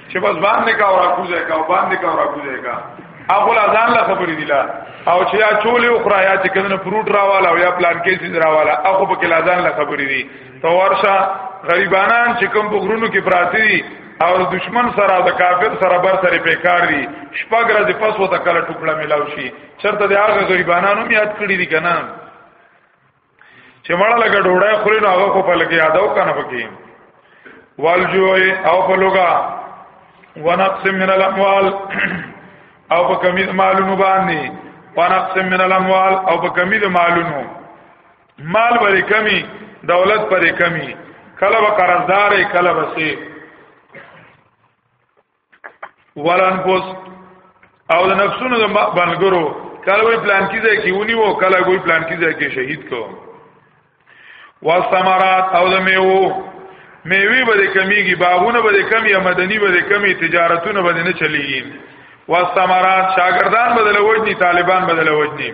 چې بس باندې کا ورا کوزه کا باندې کا ورا کوزه کا هغه لا ځان لا خبرې دي لا او چې یا چولې او خرا یا چې کنه فروټ راواله او یا پلان کې سیز راواله هغه په کې لا ځان لا خبرې دي تو ورشه غریبانان چې کوم په غرونو کې پراته دي او دشمن سره د کافر سره بر سره پیکار دي شپږ ورځې پس وته کله ټوکړه ملاوي شي چرته د هغه غریبانانو یاد کړی دي کنه چې مړه لګه ډوړای خوري نو هغه خو په لګي یادو کنه پکې والجوع او په لوګا ونقص من الاموال او په کمی مالونو باندې ونقص من الاموال او په کمی د مالونو مال بری کمی دولت پر کمی کله به قرضدار کله به سي ولن پوس او د نفسونو د بنګرو کله وی پلان کی ځای کی ونی وو کله وی پلان کی ځای کی شهید کو والثمرات او د میوه میوه به کمیږي باغونه به کم یا مدنی به کمی تجارتونه به نه چلیږي والثمرات شاګردان بدل وجنی طالبان بدل وجنی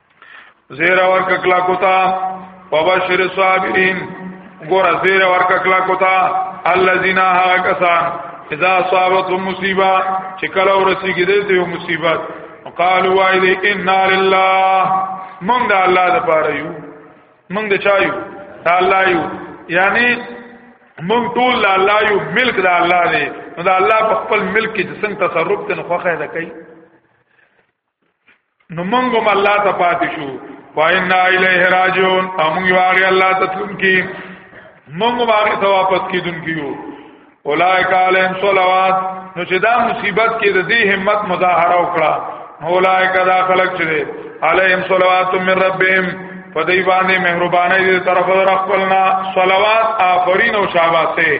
زیر اور ککلا کوتا وبشر صابرین ګور زیر اور ککلا کوتا الذين ها کسان اذا صابتهم مصیبه چې کله ورسیږي دې یو مصیبت قالوا وای دې ان لله مونږ د الله د پاره یو مونږ د چا یو د الله یو یعنی مونږ ټول د الله یو ملک د الله دی نو د الله په خپل ملک کې څنګه تصرف تن خوخه ده کوي نو موږ هم الله ته پاتې شو واینا الیه راجون امون یو هغه الله ته تلون کی موږ هم هغه ته واپس کیدون کیو اولائک علیهم صلوات نو چې دا مصیبت کې د دې همت مظاهره وکړه اولائک دا خلق چې علیهم صلوات من ربهم په دې باندې مهرباني دې طرف در خپلنا صلوات آفرین او شاباسه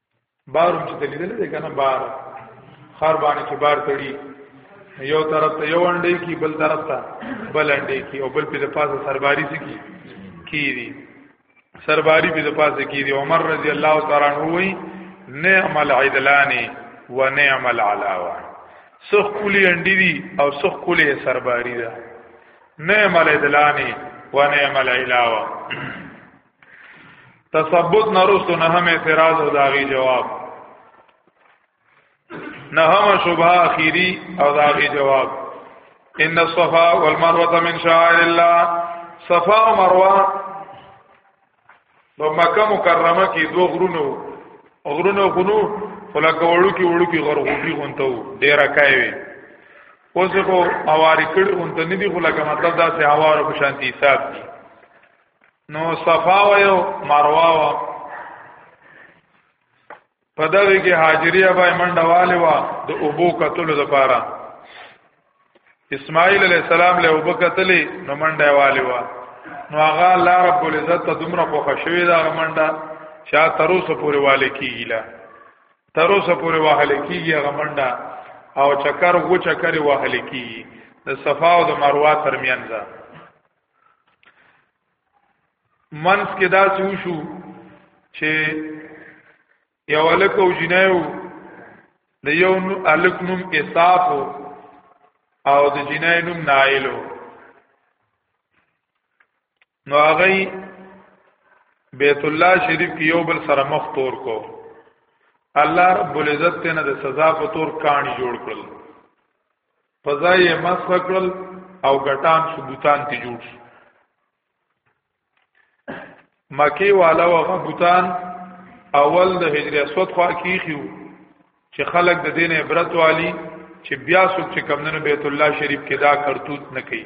بار چې تلیدل دي کنه بار خار باندې چې بار تړي یو طرف ته یو انډې کی بل طرف ته بل انډې کی او بل په د پاسه سرباری سکی کی دي سرباری په د پاسه کی دي عمر رضی الله تعالی عنہ وی نعم العدلان و نعم العلاوه سخ کلی انډې دي او سخ کلی سرباری ده نعم العدلان و نعم العلاوه تثبت نرستو نه هم اعتراض او داغي جواب نه هم شبهه اخیری او داغي جواب ان الصفا والمروه من شعائر الله صفا او مروه په مکه مکرمه کې دوه غرونو غرونو غنو خلکه وړو کې وړو کې غرغوټي غونته ډیره کوي اوس کو اواری کړي غونته نه دي خلکه مطلب دا سه اوارو په شانتي حساب دي نو صفا و یو مروه و په دغه کې حاجری ابا منډه والي و د ابو قتل لپاره اسماعیل علی السلام له ابو قتلې نو منډه والي و نو هغه الله رب العزت ته دومره په خشوي دا منډه چا تروسه پورې والي کیږي لا تروسه پورې واهل کیږي هغه منډه او چکر غو چکر واهل کیږي د صفا او د مروه ترمنځ منس کې دا څه وشو چې یو الک او جنایو د یو الک نوم اصاف او د جنای نوم نایلو نو هغه بیت الله شریف کې یو بل سره مخ تور کو الله رب العزت ته نه د سزا په تور کانی جوړ کړل فضا یې مسخ کړل او غټان شو بوتان تی جوړ شو مکی والا وغه بوتان اول د هجری اسود خوا کیخیو چې خلک د دین عبرت والی چې بیا څوک چې کمندونو بیت الله شریف کې دا کرتوت نه کوي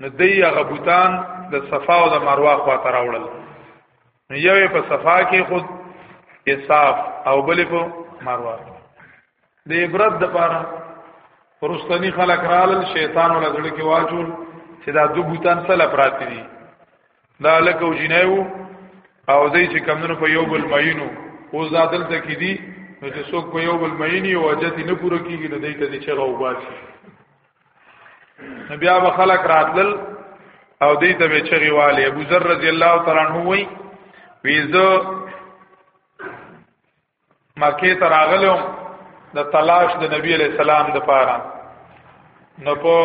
نو دی هغه بوتان د صفا او د مروه خوا ته راوړل نو یو په صفا کې خود اصاف او بل په مروه د عبرت د پاره پرستنی خلق رال شیطان ول ځړ کې واجول چې دا دو بوتان سره پراتی دي دا لکه او جنایو او دای چې کمونو په یو بل مینو او زادل ته کې دي نو چې څوک په یو بل مینی او اجت نه پوره کیږي نو دای ته چې راو باسي بیا به خلق راتلل او دې ته به چغي والي ابو ذر رضی الله تعالی عنہ وی ویزه مکه ته راغلم د تلاش د نبی علی السلام د پاره نو په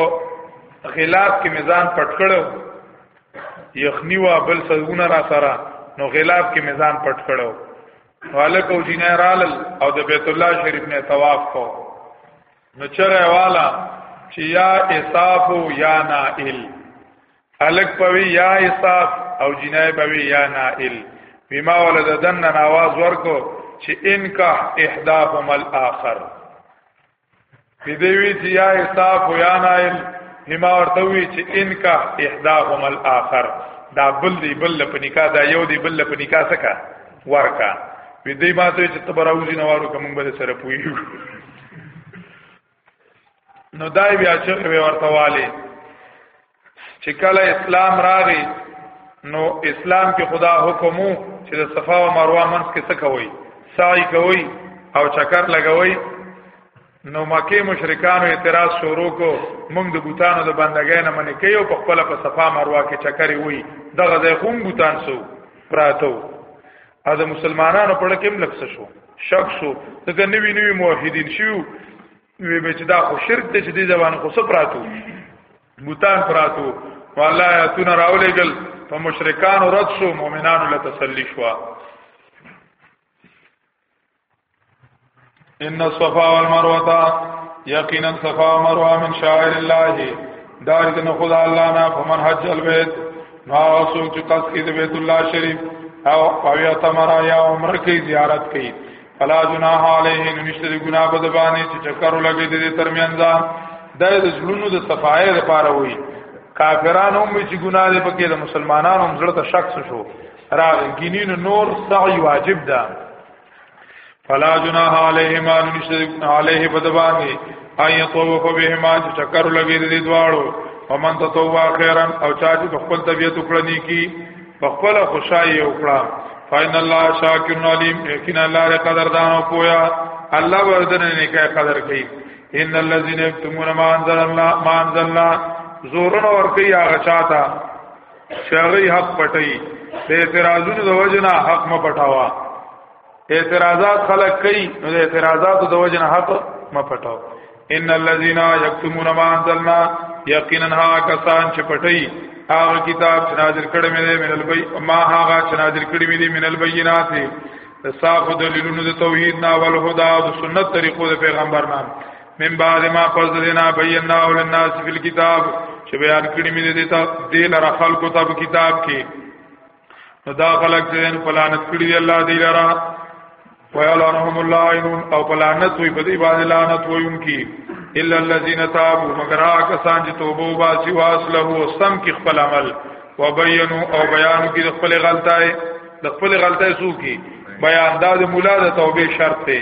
غلاف کې میزان پټ کړو یخنی وا بل سونه را سره نو غلاف کې میزان پټ کړو والک او جنرال او د بیت الله شریف نه طواف کو نو چرای والا چې یا اساف او یا نائل الک پوي یا اساف او جنای پوي یا نائل بما ولددن نواز ورکو چې انکا احداهم الاخر دې وی چې یا اساف او یا نائل بما ورته وی چې انکا احداهم الاخر دا بل دی بل په نکاح دا یو دی بل په نکاح سکا ورکا وی دې ماته چې تبراوزی نوارو کوم بل سره پوي نو دای بیا چې به ورته والي چې کله اسلام راغی نو اسلام کې خدا حکم وو چې د صفا او مروه منځ کې څه کوي سعی کوي او چکر لګوي نو مکه مشرکانو اعتراض شروع کو موږ د بوتانو د بندګۍ نه منې کوي او په خپل په صفا مروه کې چکرې وي دغه ځای هم بوتان سو پراتو ا د مسلمانانو په لکه ملک څه شو شک شو دغه نوی نوی موحدین شو وی به چې دا خو شرک دی چې دې ځوان خو سپراتو بوتان پراتو والله یاتون راولېګل په مشرکان رد شو مؤمنانو له تسلی شو ان الصفا والمروه یقینا صفا و مروه من شاعر الله دار دې نه خدای الله نه فمن حج البيت نو اوسو چې قص کې د بیت الله شریف او اویا تمرا یا عمره کې زیارت کوي فلا جناح علیه نو نشته د ګناه په دبانې چې چکر لګې دې ترمنځ دا د زړونو د صفای لپاره وایي کافرانو هم چې ګناه دې پکې د مسلمانانو هم زړه ته شک شو راغ گینین نور سعی واجب ده فلا جناح علیهما نشد علیه بدبانی اي طوف بهما چې چکر لګي دي دواړو ومن تطوع خيرا او چا چې خپل طبيعت وکړه نيکي خپل خوشاله وکړه فإن الله شاکر علیم یقینا الله دې قدردان او پویا الله وردن نه کې قدر کوي ان الذين يكتمون ما انزل الله ما انزلنا زورن اور کوي هغه چاته چې هغه حق پټي د اعتراضونو د وجنه حق م پټاوا اعتراضات خلق کوي نو د اعتراضاتو د وجنه حق م پټاو ان الذين يكتمون ما انزلنا یقینا ها کسان چې پټي هغه کتاب چې نازل کړی مې دی من البی ما هغه چې نازل کړی مې دی من البینات صاف دلیلونو د توحید نه ول هدا د سنت طریقو د پیغمبر نه من بعد ما پس دینا بینا او للناس فی الكتاب چې بیان کړی مې دې ته دې لره خلق ته په کتاب کې نو دا خلق چې ان پلانت کړی دی الله دې لره فیلانهم الله عینون او پلانت وي په دې باندې لعنت وي انکی الا الذين تابوا مگر هغه کسان چې توبه واسي واسله او سم کې خپل عمل وبینو او بیان کې خپل غلطای د خپل غلطای سو کې بیان دا د مولا د توبې شرط دی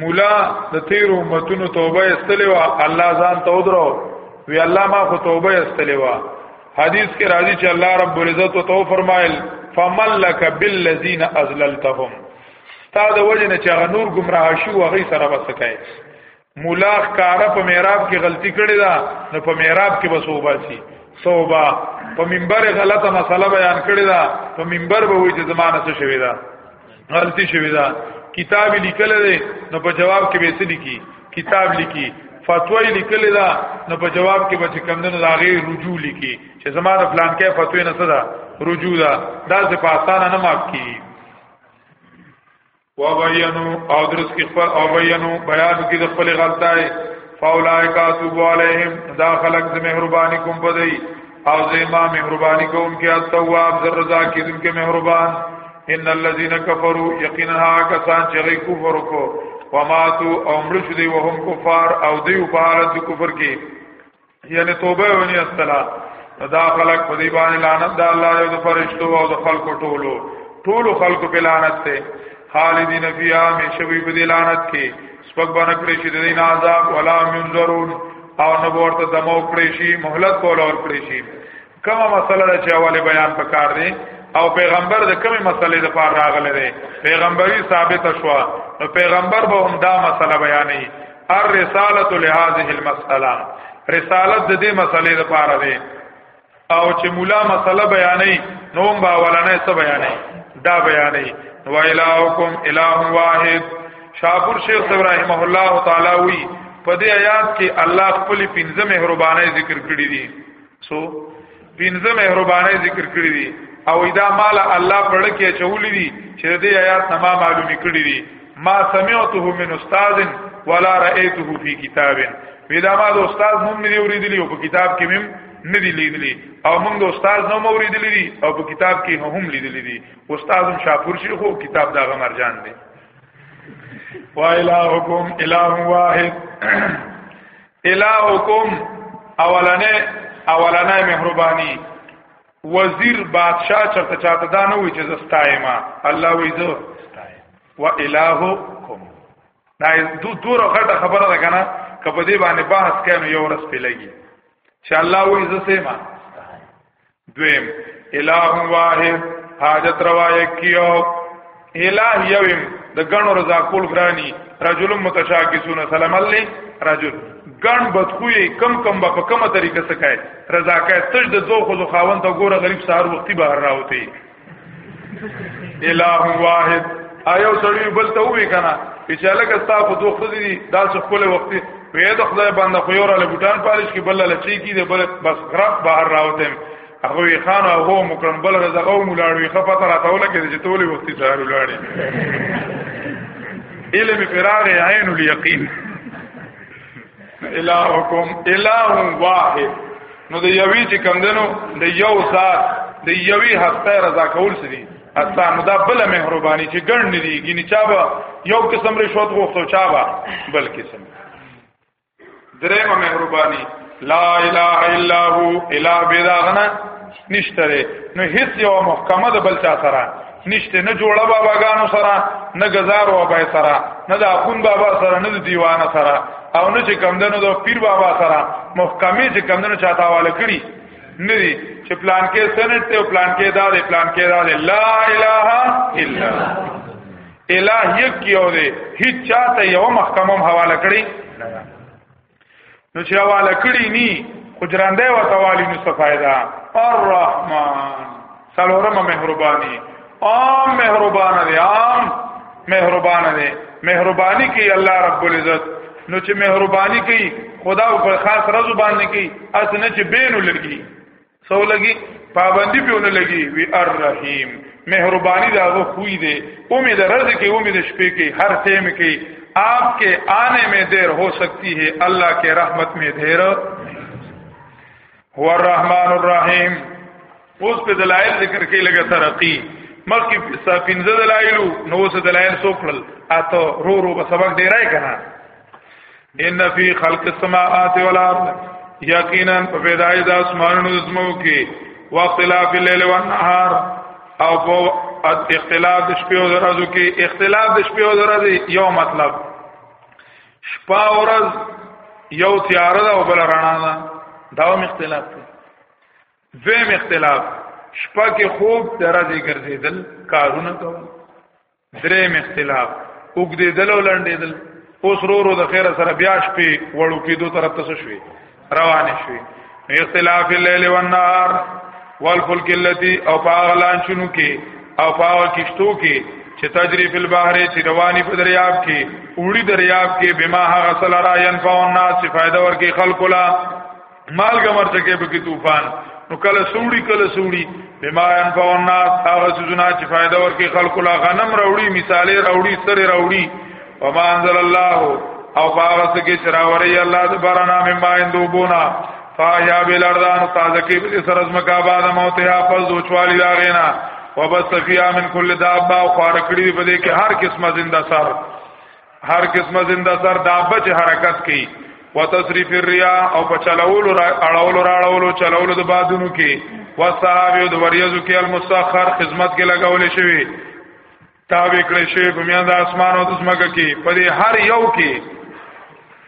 مولا د تیر امتونو توبه استلې وا الله ځان ته ودرو وی الله ما خو توبه استلې وا حدیث کې راځي چې الله رب العزت تو فرمایل فمن لك بالذین ازللتهم تا د وجه نه چې هغه نور گمراه شو هغه سره وسکای مولا ښکارا په محراب کې غلطي کړې ده نو په محراب کې بس وباسي صوبا په منبر غلطه مسله بیان کړې ده په منبر به وایي چې زمانه څه شوی ده غلطي شوی ده کتاب لیکل دی نو په جواب کې به څه لیکي کتاب لیکي فتوی لیکل ده نو په جواب کې به کمندونو لاغي رجوع لیکي چې زمانه فلان کې فتوی نه څه ده رجوع ده دا ځه په اسانه نه ماف کیږي و بیانو او درس کې خپل او بیانو بیان کې د خپل غلطای فاولائک اتوب علیهم دا خلق ز مهرباني کوم پدای او زما مهرباني کوم کې التواب ذر رضا کې دن کې مهربان ان الذين كفروا يقينا کسان چې کفر کو وماتو او مړ شو دی وهم کفار او دی په حالت کفر کې یعنی توبه ونی استلا دا خلق په دی باندې لعنت د الله او د فرشتو او د خلقو ټولو ټولو خلقو په لعنت ته خالدین فی همیشوی په دی لعنت کې سپک باندې کړی شي د دین عذاب ولا منذرون او نو ورته دمو کړی شي مهلت کول اور کړی شي کومه مسله ده چې اول بیان پکار دی او پیغمبر د کومې مسلې د پار راغله دی پیغمبري ثابت شو نو پیغمبر به هم دا مسله بیانې الرساله لهذه المساله رسالت د دې مسلې د پار دی او چې مولا مسله بیانې نو هم باولنه څه بیانې دا بیانې و الهکم اله واحد شاپور شیخ ابراهیم الله تعالی وی په دې آیات کې الله خپل پنځه مهربانه ذکر کړې دي سو پنځه مهرباني ذکر کړی دي او دا مال الله پړ کې چولې دي چې دې آیات نه ما معلومې کړې دي ما سمعته من استاد ولا رايته في كتاب ودا ما د استاد نوم نه دی اوریدلی او په کتاب کې مم نه دی لیدلی او موږ د استاد نوم اوریدلی دي او په کتاب کې هم لیدلی دي استاد هم شاپور شیخ او کتاب دا غمر جان دی وا الہکم الہ واحد الہکم اولنه اولنه مهرباني وزیر بادشاہ چرته چاته دا نه وی چې زستایما الله وی زو و الہکم دا دو دور غټه خبره ده کنه کپه دې باندې بحث کینو یو ورځ په لګي چې الله وی زسیما دویم الہ واحد حاجت روا یکیو الہ یویم د غنو رضا کول غرانی رجل متشاکسون سلام علی رجل غن بدخوی کم کم په کومه طریقه سکای رضا کای تج د دوه خو خاوند ته ګوره غریب سار وختي بهر راوتی الہ واحد ایو سړی بل ته وی کنه چې لکه ستا خو دوه خدای دي دا څه خپل وخت په دې خدای باندې خو یوره لګټان پالش کې بل لچی کې دې بل بس غرب بهر راوته هغه خان هغه مکرن بل رزقو مولاړوي خفته راته ولکه چې ټولې وختي سهار ولاړې علم فراغ عین الیقین الہکم الہ واحد نو د یوی چې کم دنو د یو ذات د یوی هسته رضا کول سری اصلا نو دا بل مهرباني چې ګڼ نه دي ګینه چا به یو قسم رشوت غوښتو چا به بل قسم درېمه مهرباني لا اله الا هو الا بذاغنا نشته نو هیڅ یو محکمه د بل چا سره نشته نه جوړه بابا غانو سره نه گزار و بای سره نه د اخون بابا سره نه د دیوانه سره او نه چې کمندونو د پیر بابا سره محکمه چې کمندونو چاته حواله کړي نه دي چې پلان کې سنت ته پلان کې دا دی پلان کې دا دی لا اله الا الله الہ یک یو دی هیڅ چاته یو محکمه حواله کړي نو چې حواله کړی ني خجراندې و توالي نو څه فائدہ الرحمن سلورم مهرباني عام مهربان دی عام مهربان دی مهرباني کوي الله رب العزت نو چې مهرباني کوي خدا په خاص رزو باندې کوي اسنه چې بینو لګي سو لګي پابندي پیونه لګي وی الرحیم مهرباني دا غو خوې دي امید رز کې امید شپې کې هر ټیم کې آپ کے آنے میں دیر ہو سکتی ہے اللہ کے رحمت میں دیر هو الرحمن الرحیم اوس په دلایل ذکر کې لګه ترقی مخکې پنځه دلایل نو اوس دلایل سوکړل اته رو رو په سبق ډیرای کنه ان فی خلق السماوات والارض یقینا په پیدای د اسمانونو د زمو کې واختلاف الليل والنهار او په اختلاف د شپې او ورځو کې اختلاف د شپې او ورځې یو مطلب شپه او ورځ یو تیار ده او بل رڼا ده دا هم اختلاف دی دویم اختلاف شپه کې خوب درځي ګرځیدل کارونه کول دریم اختلاف وګدیدل او لنډیدل اوس رورو د خیر سره بیا شپې وړو کې دوه طرف ته شوي روان شوي اختلاف الليل والنهار والفلك التي او فاغلان شنو کې او فاغ کشتو کې چې تجری فی البحر چې رواني په دریاب کې اوړي دریاب کې بما هغه سره را ينفع الناس فائدہ ورکې خلق لا مالګه مرچه کې پکې طوفان نو کله سوړي کله سوړي بما ينفع الناس هغه سونه چې فائدہ ورکړي خلکو لا غنم راوړي مثالې راوړي سره راوړي وما انزل الله او هغه څه کې چراوري الله د بارنا مما اندوبونا فایا بلردان تازه کې به سر از مکا بعد موت یا فز اوچوالی دا غینا وبس فیا من کل دابا خارکړي په دې کې هر قسمه زنده سر هر قسمه زنده سر دابه چې حرکت کوي وتصریف الرياح او په چلولو اړولو راړولو چلولو د بادونو کې وصحابه او د وریزو کې المسخر خدمت کې لګول شوی تابع کړی شوی په میان د اسمان او د زمکه کې په دې هر یو کې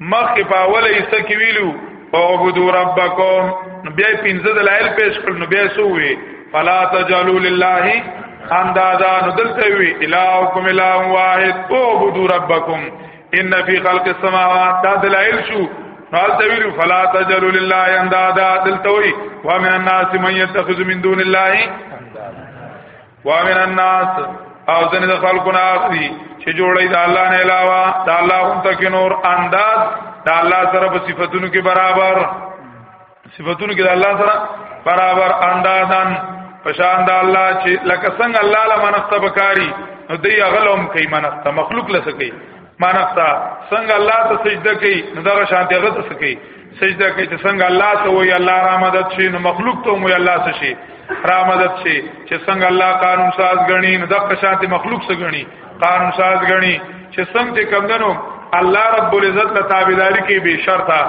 مخکې په اوله حصہ کې ویلو اعبدو ربکم نو بیا پنځه دلایل پیش کړل نو بیا سوې فلا تجلوا لله اندازا نو دلته وی الہکم الہ واحد اعبدو ربکم ان فی خلق السماوات دا دلایل شو قال تویل فلا تجلوا لله اندازا دلته وی ومن الناس من يتخذ من دون الله وامن الناس او ځنې د خلکو نه اخلي چې جوړي د الله نه علاوه د الله هم تک نور انداز د الله سره په صفاتونو کې برابر صفاتونو کې د الله سره برابر اندازن پشان د الله چې لکه څنګه الله لمنخت بکاری نو دی غلوم کوي منخت مخلوق لسکی مانستا څنګه الله ته سجده کوي نو دا شانته هغه ته کوي سجده کوي چې څنګه الله ته وي الله را مدد شي نو مخلوق ته وي الله څه شي را مدد شي چې څنګه الله قانون ساز غني نو دا شانته مخلوق څه غني قانون ساز غني چې څنګه کم دنو الله رب العزت له تابعداري کې به شرطه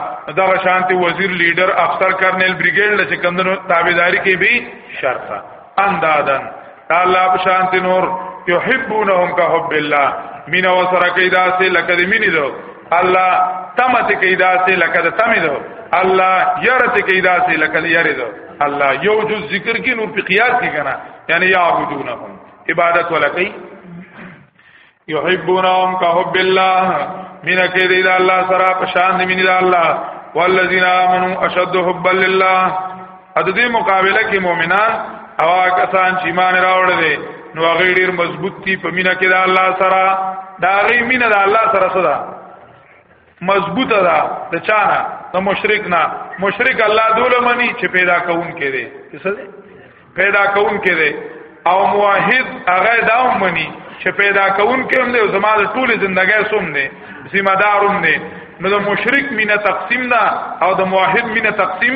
دا شانته وزیر لیډر افسر کرنل بریګیډ له کم دنو تابعداري کې به شرطه اندادن دا الله په شان دي نور يحبونهم كحب الله مين او سره کوي دا سه لکه دې مين دو الله تمت کوي دا سه لکه دې تم دو الله يرت کوي دا سه لکه دې ير دو الله یو جز ذکر کې نور په قیاس کې کنه یعنی يعبدونهم عبادت ولا کوي یحبونهم کحب الله مینا کې دی دا الله سره پشان دی مینه الله والذین آمنوا اشد حبا لله ا دې مقابله کې مؤمنان او کسان چې ایمان راوړل دي نو هغه ډیر مضبوط دي په مینا کې د الله سره دا غي مینا د الله سره سره مضبوطه ده د چانه د مشرک نه مشرک الله دوله منی چې پیدا کون کې دی پیدا کون کې دی او موحد هغه دا منی چې پیدا کون کې هم دی زما د ټوله ژوندۍ سوم دی ذمہ داروم دی نو د مشرک مینه تقسیم ده او د موحد مینه تقسیم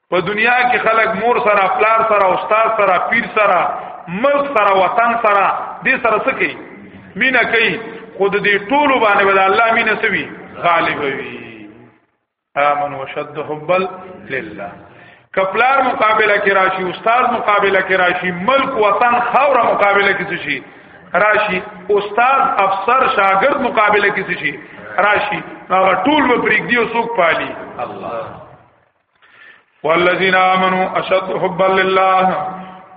په دنیا کې خلک مور سره پلار سره استاد سره پیر سره ملک سره وطن سره دې سره څه کوي مینا کوي خود دې ټولو باندې ول الله مینا سوي غالب وي امن وشد حبل لله کپلار مقابله کې راشي استاد مقابله کې راشي ملک وطن خوره مقابله کې شي راشي استاد افسر شاګرد مقابله کې شي راشي هغه ټول به پرېږدي او څوک پالي الله والذین آمنو اشد حبا لله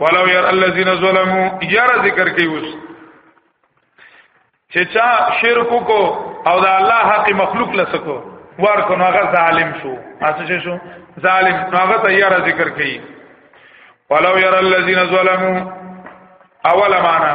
ولو ير الذين ظلموا یرا ذکر کوي اوس چې چا شرک کو او دا الله حق مخلوق لسکو ور کو هغه ظالم شو اسه شو ظالم هغه ته یرا ذکر کوي ولو ير الذين ظلموا اول معنا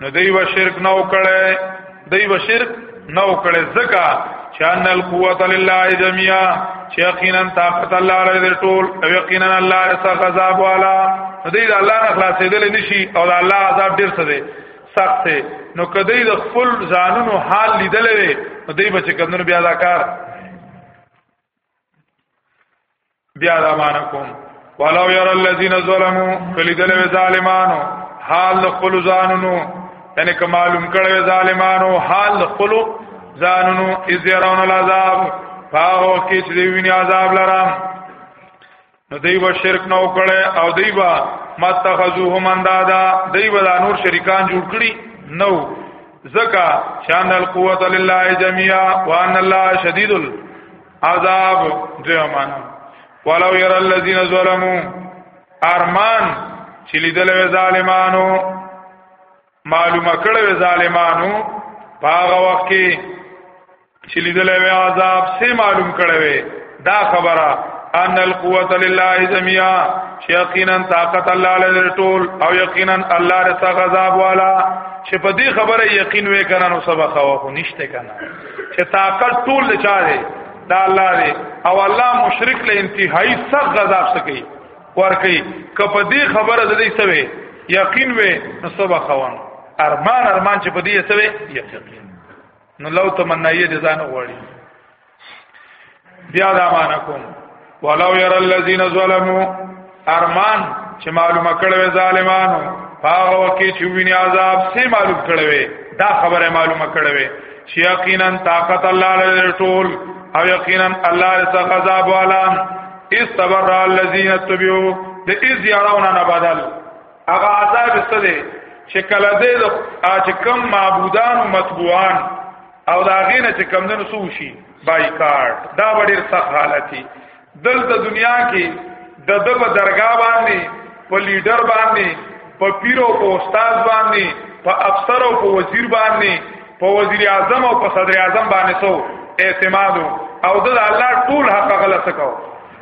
نو دی و شرک نو کړي دی و شرک نو کړي زکا چې ان القوت لله جميعا چې یقینا طاقت الله لري ټول او یقینا الله رسا غضب والا دی د الله نه خلاصې دل نشي او د الله عذاب ډیر څه دی سخت دی نو کدی د خپل ځانونو حال لیدلې وي نو دی بچ کندنو بیا دا کار بیا دا معنا کوم ولو ير الذين ظلموا کلی دل ظالمانو حال خپل ځانونو یعنی که معلوم کړو ظالمانو حال خپل ځانونو اذ يرون العذاب فاغو کې چې دی ویني عذاب لرم نو دی و شرک نو کړي او دی با متخذوهم اندادا دی و دا نور شریکان جوړ کړي نو زکا شان القوت لله جميعا وان الله شديد عذاب دیو معنا ولو ير الذين ظلموا ارمان چې لیدل وی ظالمانو معلومه کړه وی ظالمانو هغه وخت کې چې لیدل وی عذاب سه معلوم کړه وی دا خبره ان القوه لله جميعا یقینا طاقت الله لري ټول او یقینا الله رسغ عذاب والا چې په دې خبره یقین وې کنه نو سبا خو نشته کنه چې طاقت ټول چا دی دا الله دی او الله مشرک له انتهایی سخت غضب سکی ورکی کپه دې خبره د دې سوي یقین وې نو سبا خوان ارمان ارمان چې په دې سوي یقین نو لو تمنایې دې ځان غوړي بیا دا معنا کوم ولو ير الذين ظلموا ارمان چې معلومه کړو ظالمانو هغه وکي چې ویني عذاب سي معلوم کړو دا خبره معلومه کړو چې یقینا طاقت الله لري ټول او یقینا الله رزق عذاب والا استبر الذين تبعوا د از يرون نه بدل هغه عذاب ستده چې کله دې د اچ کم معبودان او متبوعان او دا غینه چې کم دنو سو شي بایکاټ دا وړیر سخت حالت دی دلته دنیا کې د د په درگاه باندې په لیډر باندې په پیر او په استاد باندې په افسر او په وزیر باندې په وزیر اعظم او په صدر اعظم باندې سو اعتماد او د الله ټول حق غلط کو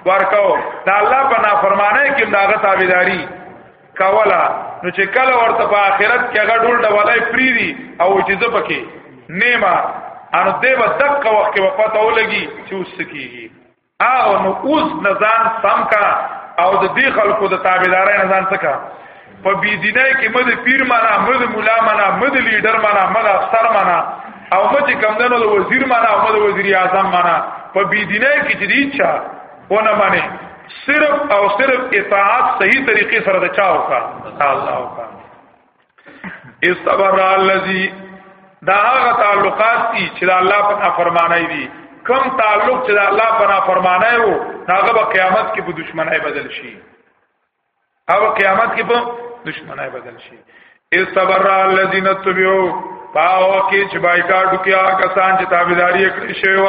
ورکاو دا الله په نافرمانه کې داغه تابعداري کولا نو چې کله ورته په آخرت کې هغه ډول ډولای فری دي او چې زه پکې نیما انو دې په دقه وخت کې وفات اولګي چې اوس کیږي او نو اوس نزان سم کا او د دې خلکو د تابعدارای نزان څه کا په بی دینای کې مد پیر معنا مد مولا معنا مد لیډر معنا مد افسر معنا او مد کمندونو د وزیر معنا او مد وزیر اعظم معنا په بی دینای کې چې دې چا ونه معنی صرف او صرف اطاعت صحیح طریقې سره د چاو کا الله او کا استبر الذی دا هغه تعلقات دي چې د الله په نافرمانی دي کم تعلق چې د الله په نافرمانی وو هغه په قیامت کې په دشمنی بدل شي او قیامت کې په دشمنای بدل شي استبرا الذين تبعوا پاو کې چې بایکاټ کیا کسان چې تابعداري کړی شوی و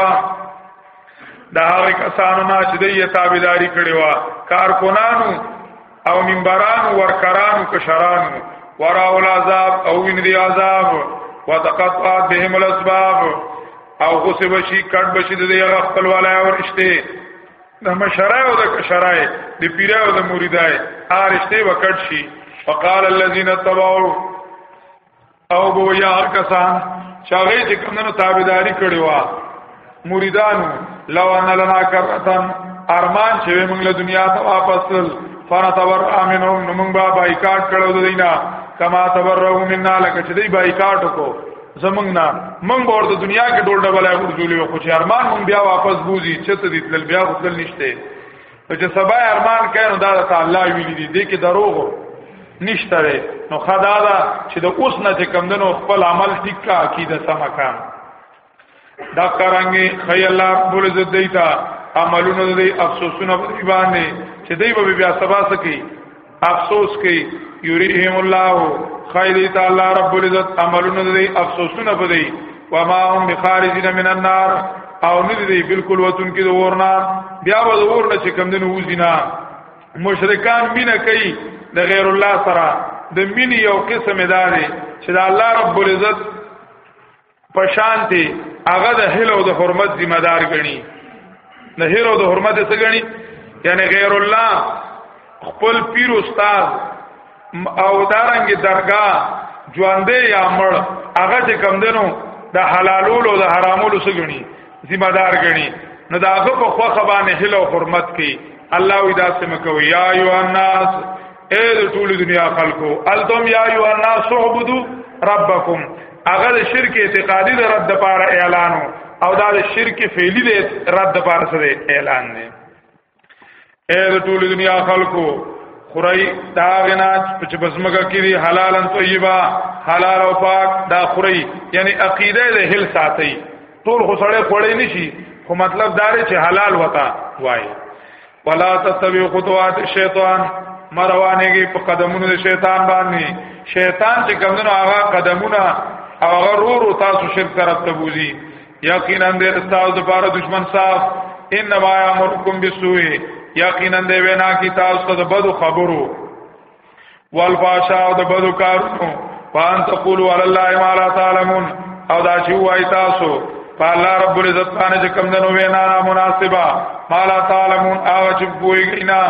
دا هغه کسانو نه چې دوی تابعداري کړی و کارکونانو او منبرانو ورکرانو کشرانو وراول عذاب او وین دی عذاب وتقطعت بهم الاسباب او غصه بشي کټ بشي د دې خپل ولای ورشته د مشرای او د کشرای د پیرای او د مریدای هغه رشته وکړ شي فقال الذين تبعوا او بو یا کسان چې هغه چې کمنو تابعداري کړی و مریدانو لو ان لنا کرتن ارمان چې موږ له دنیا ته واپس فنتبر امنهم نو موږ به بایکاټ کړو دینه کما تبرؤ منا لکه چې دی بایکاټ وکړو زمنګ نه من به ورته دنیا کې ډول ډول ورجولې خو چې ارمان مون بیا واپس بوزي چې ته دې تل بیا غوتل نشته چې سبا ارمان کینو دا ته الله ویلي دي دې کې دروغ نشته وي نو خدا دا چې د اوس نه چې کمندنو خپل عمل ټیک کا عقیده سم کړه دا کارانګي خی الله رب العزت دیتا عملونه دی افسوسونه دی باندې چې دی به بیا سبا سکی افسوس کوي یریهم الله خی دی تعالی رب العزت عملونه دی افسوسونه بدی وما هم بخارجین من النار او ندی دی بالکل وتون کې ورنا بیا به ورنا چې کم دین وزینا مشرکان مینه کوي د غیر الله سره د مینې یو قسم ادارې چې د الله رب العزت پشانتی هغه د هله او د حرمت ذمہ دار غني د هله او د حرمت څه غني یعنی غیر الله خپل پیر استاد او دارنګ درگاه ژوندې یا مړ هغه چې کم دنو د حلالولو او د حرامولو څه غني ذمہ دار غني نو دا هغه په خوخه باندې هله او حرمت کوي الله وی دا سم کوي یا ایو الناس اے د ټول دنیا خلکو التم یا ایو الناس عبدو ربکم اغل شرک اعتقادی د رد لپاره اعلان او دا شرک فعلی د رد لپاره سره اعلان دی اے د ټول دنیا خلکو خورای دا غنا چې بزمګه کړي حلالن طیبا حلال او پاک دا خورای یعنی عقیده له هل ساتي ټول خو سړی خوړی نشي خو مطلب دا چې حلال وتا وای ولا تتبع خطوات الشیطان مروانېږي په قدمونو د شیطان باندې شیطان چې کمنو هغه قدمونه هغه رور او تاسو شرک طرف ته بوزي یقینا د استاد لپاره دشمن صاحب انما یامرکم بالسوء یقینا د وینا کی تاسو ته بدو خبرو والفاشا او د بدو کارونو فان تقولوا علی الله ما لا تعلمون او دا چې وای تاسو په الله رب العزت باندې چې کوم دنو وینا نه مناسبه ما لا تعلمون او چې پويږئ نه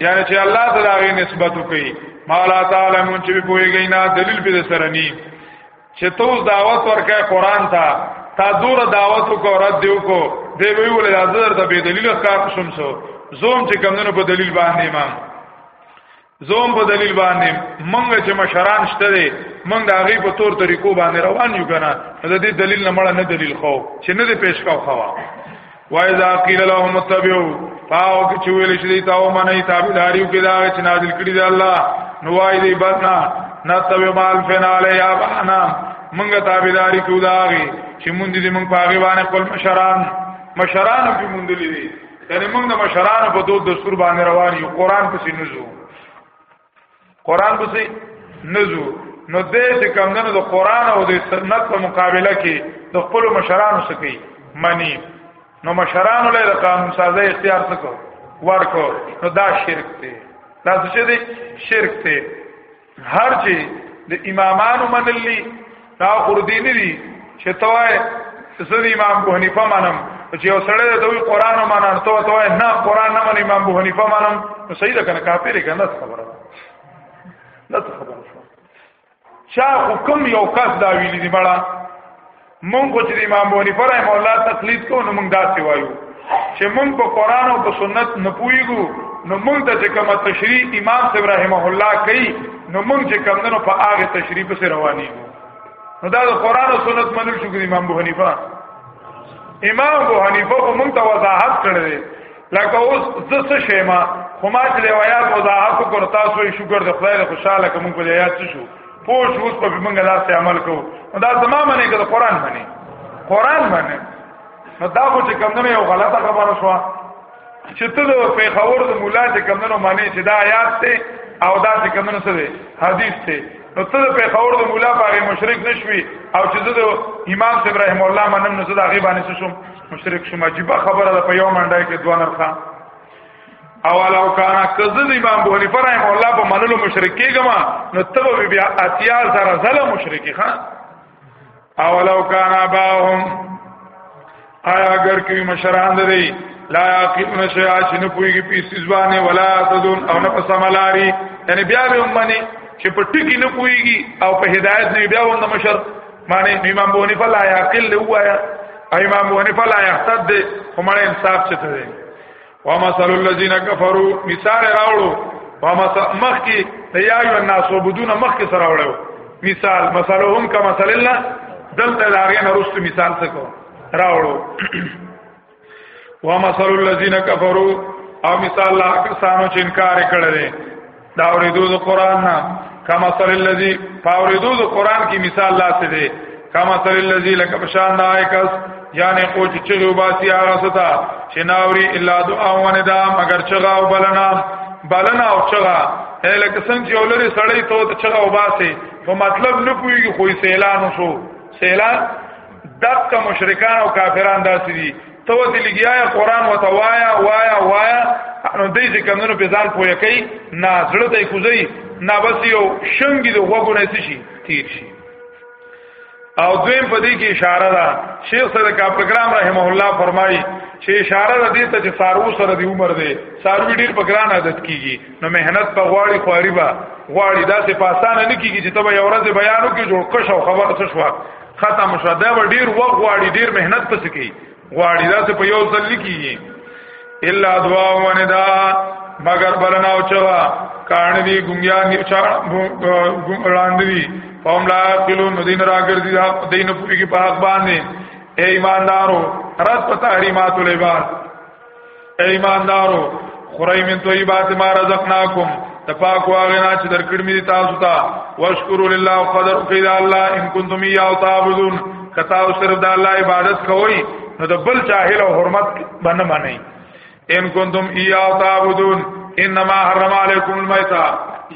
یعنی چې الله تعالی نسبت کوي ما لا تعلمون چې پويږئ نه دلیل به سره ني چې توس دعوت ورکه قران ته تا دور دعوت کو رد دیو کو دی ویول د حضرت به دلیل ښکار شوم سو زوم چې کمندونو په دلیل باندې امام زوم په دلیل باندې مونږ چې مشران شته دي مونږ د هغه په تور طریقو باندې روان یو کنه د دې دلیل نه مړ نه دلیل خو چې نه دې پیش کاو خوا وای ذا قیل لهم متبعو پاو کې چې ویل شي تا او منې تابعداریو کې دا چې نازل کړی دی الله نو وای دې بدنا نتبع مال فنا علی یا بحنا مونږ تابعداری کوو دا چې مونږ دې مونږ پاګې باندې خپل مشران مشران په مونږ دي یعنی موږ د مشرانو په دود دستور باندې روان یو قران پسې نزو قران پسې نزو نو دې چې کمندونو د قران او د سنت په مقابله کې د خپل مشرانو سکی منی نو مشرانو له قانون سازه اختیار سکو ورکو نو دا شرک دی دا څه دی شرک دی هر چې د امامانو منلی دا اردین دي چې توای زه امام ابو حنیفه منم چې یو سړی د دوی قران منان ته توای نه قران نه من امام ابو حنیفه منم نو صحیح ده کنه کافر کنه خبره نه خبره شو چا حکم یو کس دا ویلی دی بڑا مونږ خو چې امام بونی پر رحم الله تقلید کو نو مونږ داسې وایو چې مونږ په قران او په سنت نه پویګو نو مونږ د کومه تشریح امام صاحب رحمه الله کوي نو مونږ چې کوم نو په هغه تشریح سره رواني نو دا د قران او سنت منل شو ګری امام ابو حنیفه امام ابو حنیفه کوم ته وضاحت کړی لکه اوس زسه شیما خو ما چې روایت وضاحت کو تاسو شکر د خدای خوشاله کوم په یاد شو پوه شو اوس په موږ لاس عمل کوو نو دا زما باندې که قرآن باندې قرآن باندې نو دا خو چې کمونه یو غلطه خبره شو چې ته د پیښور د مولا چې کمونه معنی چې دا آیات ته او دا چې کمونه څه دی حدیث ته نو ته د پیښور د مولا باغې مشرک نشوي او چې زه د امام ابراهیم الله منم نو زه د هغه باندې شوم مشرک شوم عجیب خبره ده په یو منډه کې دوه نرخه او لو کان کذ دی امام ابو حنیفه رحم الله په منلو مشرکی گما نو تب بیا اتیا زره زله مشرکی خان او لو کان باهم آیا اگر کی مشران دی لا یقین شیا چې نه پویږي په سیزبانه ولا تدون او نه پسملاری یعنی بیا به ومني چې په ټکی نه پویږي او په هدایت نه بیا وند مشر معنی امام بونی فلا یقل وایا امام بونی فلا یحتد هم انصاف چته دی ومثل الذين كفروا مثال راوړو ومثل مخکي یا ایو الناس وبدون مخکي سره راوړو مثال مثلهم کما مثل الله دلته لاغې نرست مثال څه کو راوړو ومثل الذين كفروا او مثال لا کسانو چې انکار کړل دا اوریدو د قران نه کما صلی الذی فاوریدو د قران کی مثال لا څه دی کما صلی الذی لک بشان دایکس یعنی کو چې چغو باسی هغه ستا چې ناوري الا دعا ونه دا مگر چغا او بلنا بلنا او چغا هله کسن چې اولري سړی ته چغا او باسی په مطلب نه پويږي خو سیلان شو سیلان دغه مشرکان او کافران داسې دي تو دې لګیا قرآن وته وایا وایا وایا نو دې چې کمونو په ځان پوهه کوي نه زړه ته کوزي نه بس یو شنګي د غوګونه شي تیر شي او دویم په دې کې اشاره ده شیخ سره کاپل کرام رحم الله فرمایي چې اشاره ده دې ته چې سارو سره دی عمر دی سارو ډیر په ګران عادت کیږي نو مهنت په غواړي خواري با غواړي دا څه پاسانه نه کیږي چې تبه یو ورځ بیانو کې جوړ کښ او خبر څه شو ختم شو دا به ډیر وخت غواړي ډیر مهنت پس کوي غواړي دا څه په یو ځل لیکي الا دعا و ندا مگر بلنا او چوا کان دی ګنګیا نیچا وړاندې دي قوم لا قلو مدین راګرځي دا دین پوری کې په حق باندې اے ایماندارو رات پتا حریمات العباد ایماندارو خورای من طیبات ما رزقناکم تپاک واغنا چې درکړ مې تاسو ته واشکروا لله قدر قید الله ان کنتم یا تعبدون کتا او صرف د الله عبادت کوئ نو د بل چاهل او حرمت باندې معنی ان کنتم یا تعبدون انما حرم علیکم المیتہ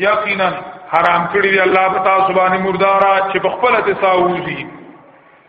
یقینا حرام کړی دی الله په تاسو باندې مردارا چې په خپل تساووزی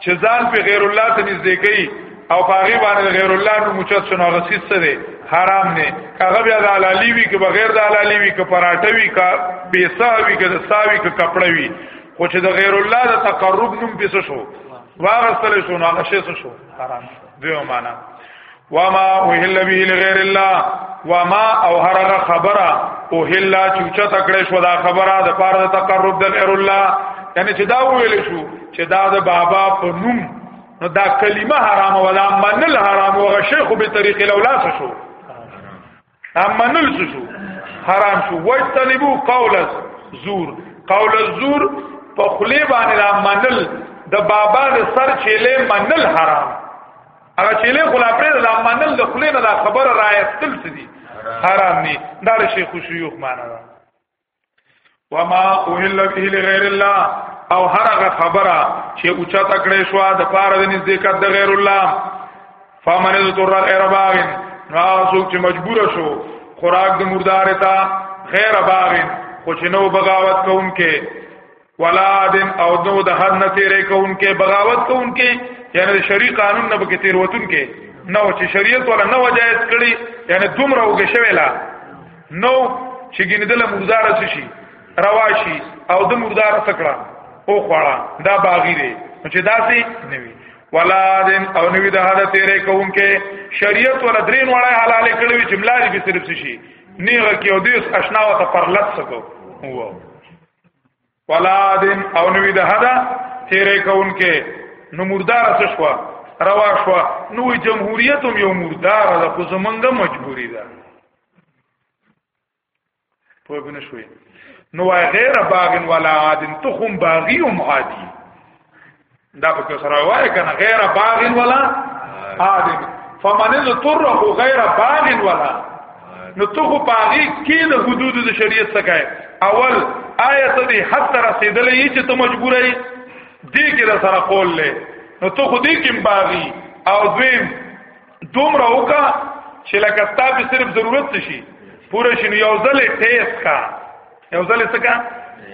چې ځان په غیر الله ته نږدې کوي او پاغي باندې غیر الله نو مچت شنو غسیس څه دی حرام نه هغه بیا د حلالي وی که بغیر د حلالي وی که پراټه وی که پیسه وی که ساوی که کپړه وی خو چې د غیر الله د تقرب نوم پیسه شو واغستل شو نو هغه شی شو حرام دی معنا وما اوهل به لغیر الله وما او هرغه خبره اوهل چوچا تکړه شو دا خبره د پاره د تقرب د غیر الله یعنی چې دا ویل شو چې دا د بابا په نوم نو دا کلمه حرام ولا منل حرام او شیخ به طریق لولا شو اما نلز شو حرام شو وجتنبو قول زور قول زور په خلی باندې را منل د بابا د سر چيله منل حرام هغه چيله خلا پرې د منل د خلی نه خبره راځتل سدي حرام نه دار شیخ شيوخ معنا ده وما اوهل به لغیر الله او هر هغه خبره چې اوچا تکړه شو د پاره د نزدېکت د غیر الله فمن ذر غیر باغن نو څوک چې مجبور شو خوراک د مردار ته غیر باغن خو چې نو بغاوت کوونکې ولا عادن او نو د حد نه تیرې کوونکې بغاوت کوونکې یعنی شری قانون نه بکې تیروتون کې نو چې شریعت ولا نو جایز کړي یعنی دومره وګ شویلا نو چې ګینځله مردار شي رواشي او د مردار تکړه او خواړه دا باغی دی چې داسې نه وي ولا دین او نوی د هدا تیرې کوونکې شریعت ولا درین وړه حلال کړي چې ملاري به صرف شي نیغه کې او دیس اشنا وته پرلت سکو وو ولا دین او نوی د هدا تیرې کون کې نو مردار څه شو روا شو نو جمهوریت هم یو مردار ده خو زمونږه مجبوری ده په بنه شوې نو غیر باغن ولا عادن تخم باغی او معادی دا په کې سره وایي کنه غیر باغ ولا عادم فمن اضطر غیر باغ ولا نو تو خو باغی کې د حدود د شریعت څخه اول آیت دی حتی رسیدلې چې ته مجبورای دې کې را سره قول لې نو تو خو دې کې باغی او دویم دومره وکا چې لکه ستاسو صرف ضرورت شي پوره شنو یو ځل ټیسټ کا یو ځل څه کا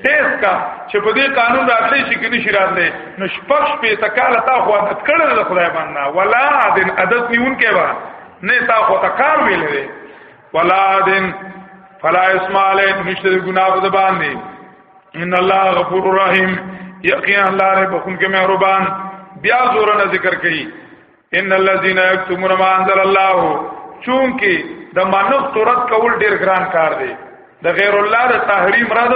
تیز کا چې په دې قانون راتلی شي کې نشي راتلی نو شپږ په تکاله تا خو عادت کړل د خدای باندې ولا عادن عادت نیون کې با نه تا خو تکار ویلې ولا عادن فلا اسمع علی نشته ګناه په باندې ان الله غفور رحیم یقینا الله رب کوم کې مهربان بیا زورنا ذکر کړي ان الذين يكتمون ما انزل الله چونکی د منښت رد کول ډیر ګران کار دی د غیر الله د تحریم رد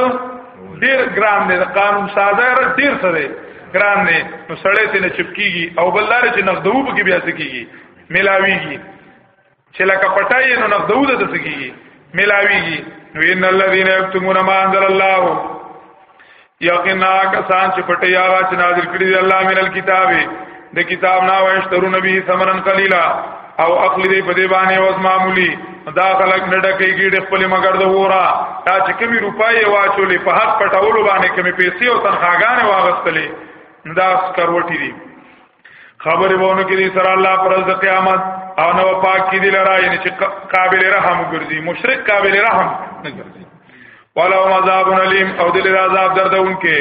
ډیر ګران دی د قانون ساده رد ډیر څه دی ګران دی نو سړی ته نه چپکیږي او بلاره چې نقدو به کې بیا څه کیږي ملاویږي چې لکه پټای نو نقدو د تسګي ملاويږي نو ان الذين يكتمون ما انزل الله یقینا کسان چې پټي هغه چې نازل کړی دی الله من الكتاب د کتاب نه واشترو نبی ثمرن قليلا او عقل دې په دې باندې اوس معمولی دا خلک نه ډکې کیږي خپل مگر د وورا دا چې کمی روپۍ واچولې په حق پټولو باندې کمی پیسې او تنخواګانې واغستلې دا سکروټی دي خبر وونه کې دي سره الله پر ورځ قیامت او نو پاک کې دي لرا یعنی چې قابل رحم ګرځي مشرک قابل رحم نه ګرځي ولو عذاب الیم او دل عذاب دردون کې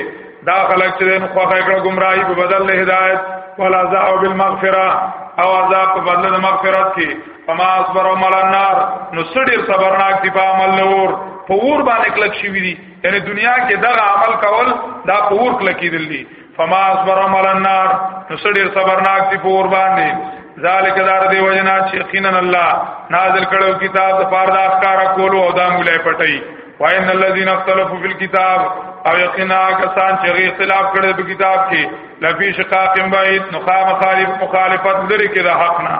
دا خلک چې نو خوخه کړه گمراهي په بدل له هدایت ولا عذاب بالمغفرة او عذاب په بدل د مغفرت کې فما اصبر عمل النار نو سړي صبرناک دي په عمل نور په ور باندې کلک شي وي یعنی دنیا کې دغه عمل کول دا په ور کلک دي فما اصبر عمل النار نو سړي صبرناک دي پور باندې ذالک دار دی وجنا چې یقینا الله نازل کړو کتاب د پاره د احکار کولو او د مولای پټي وان الذين اختلفوا في الكتاب او یقینا کسان چې غي اختلاف کړي په کتاب کې لفي شقاق بعید نخام مخالف مخالفت لري کې د حق نه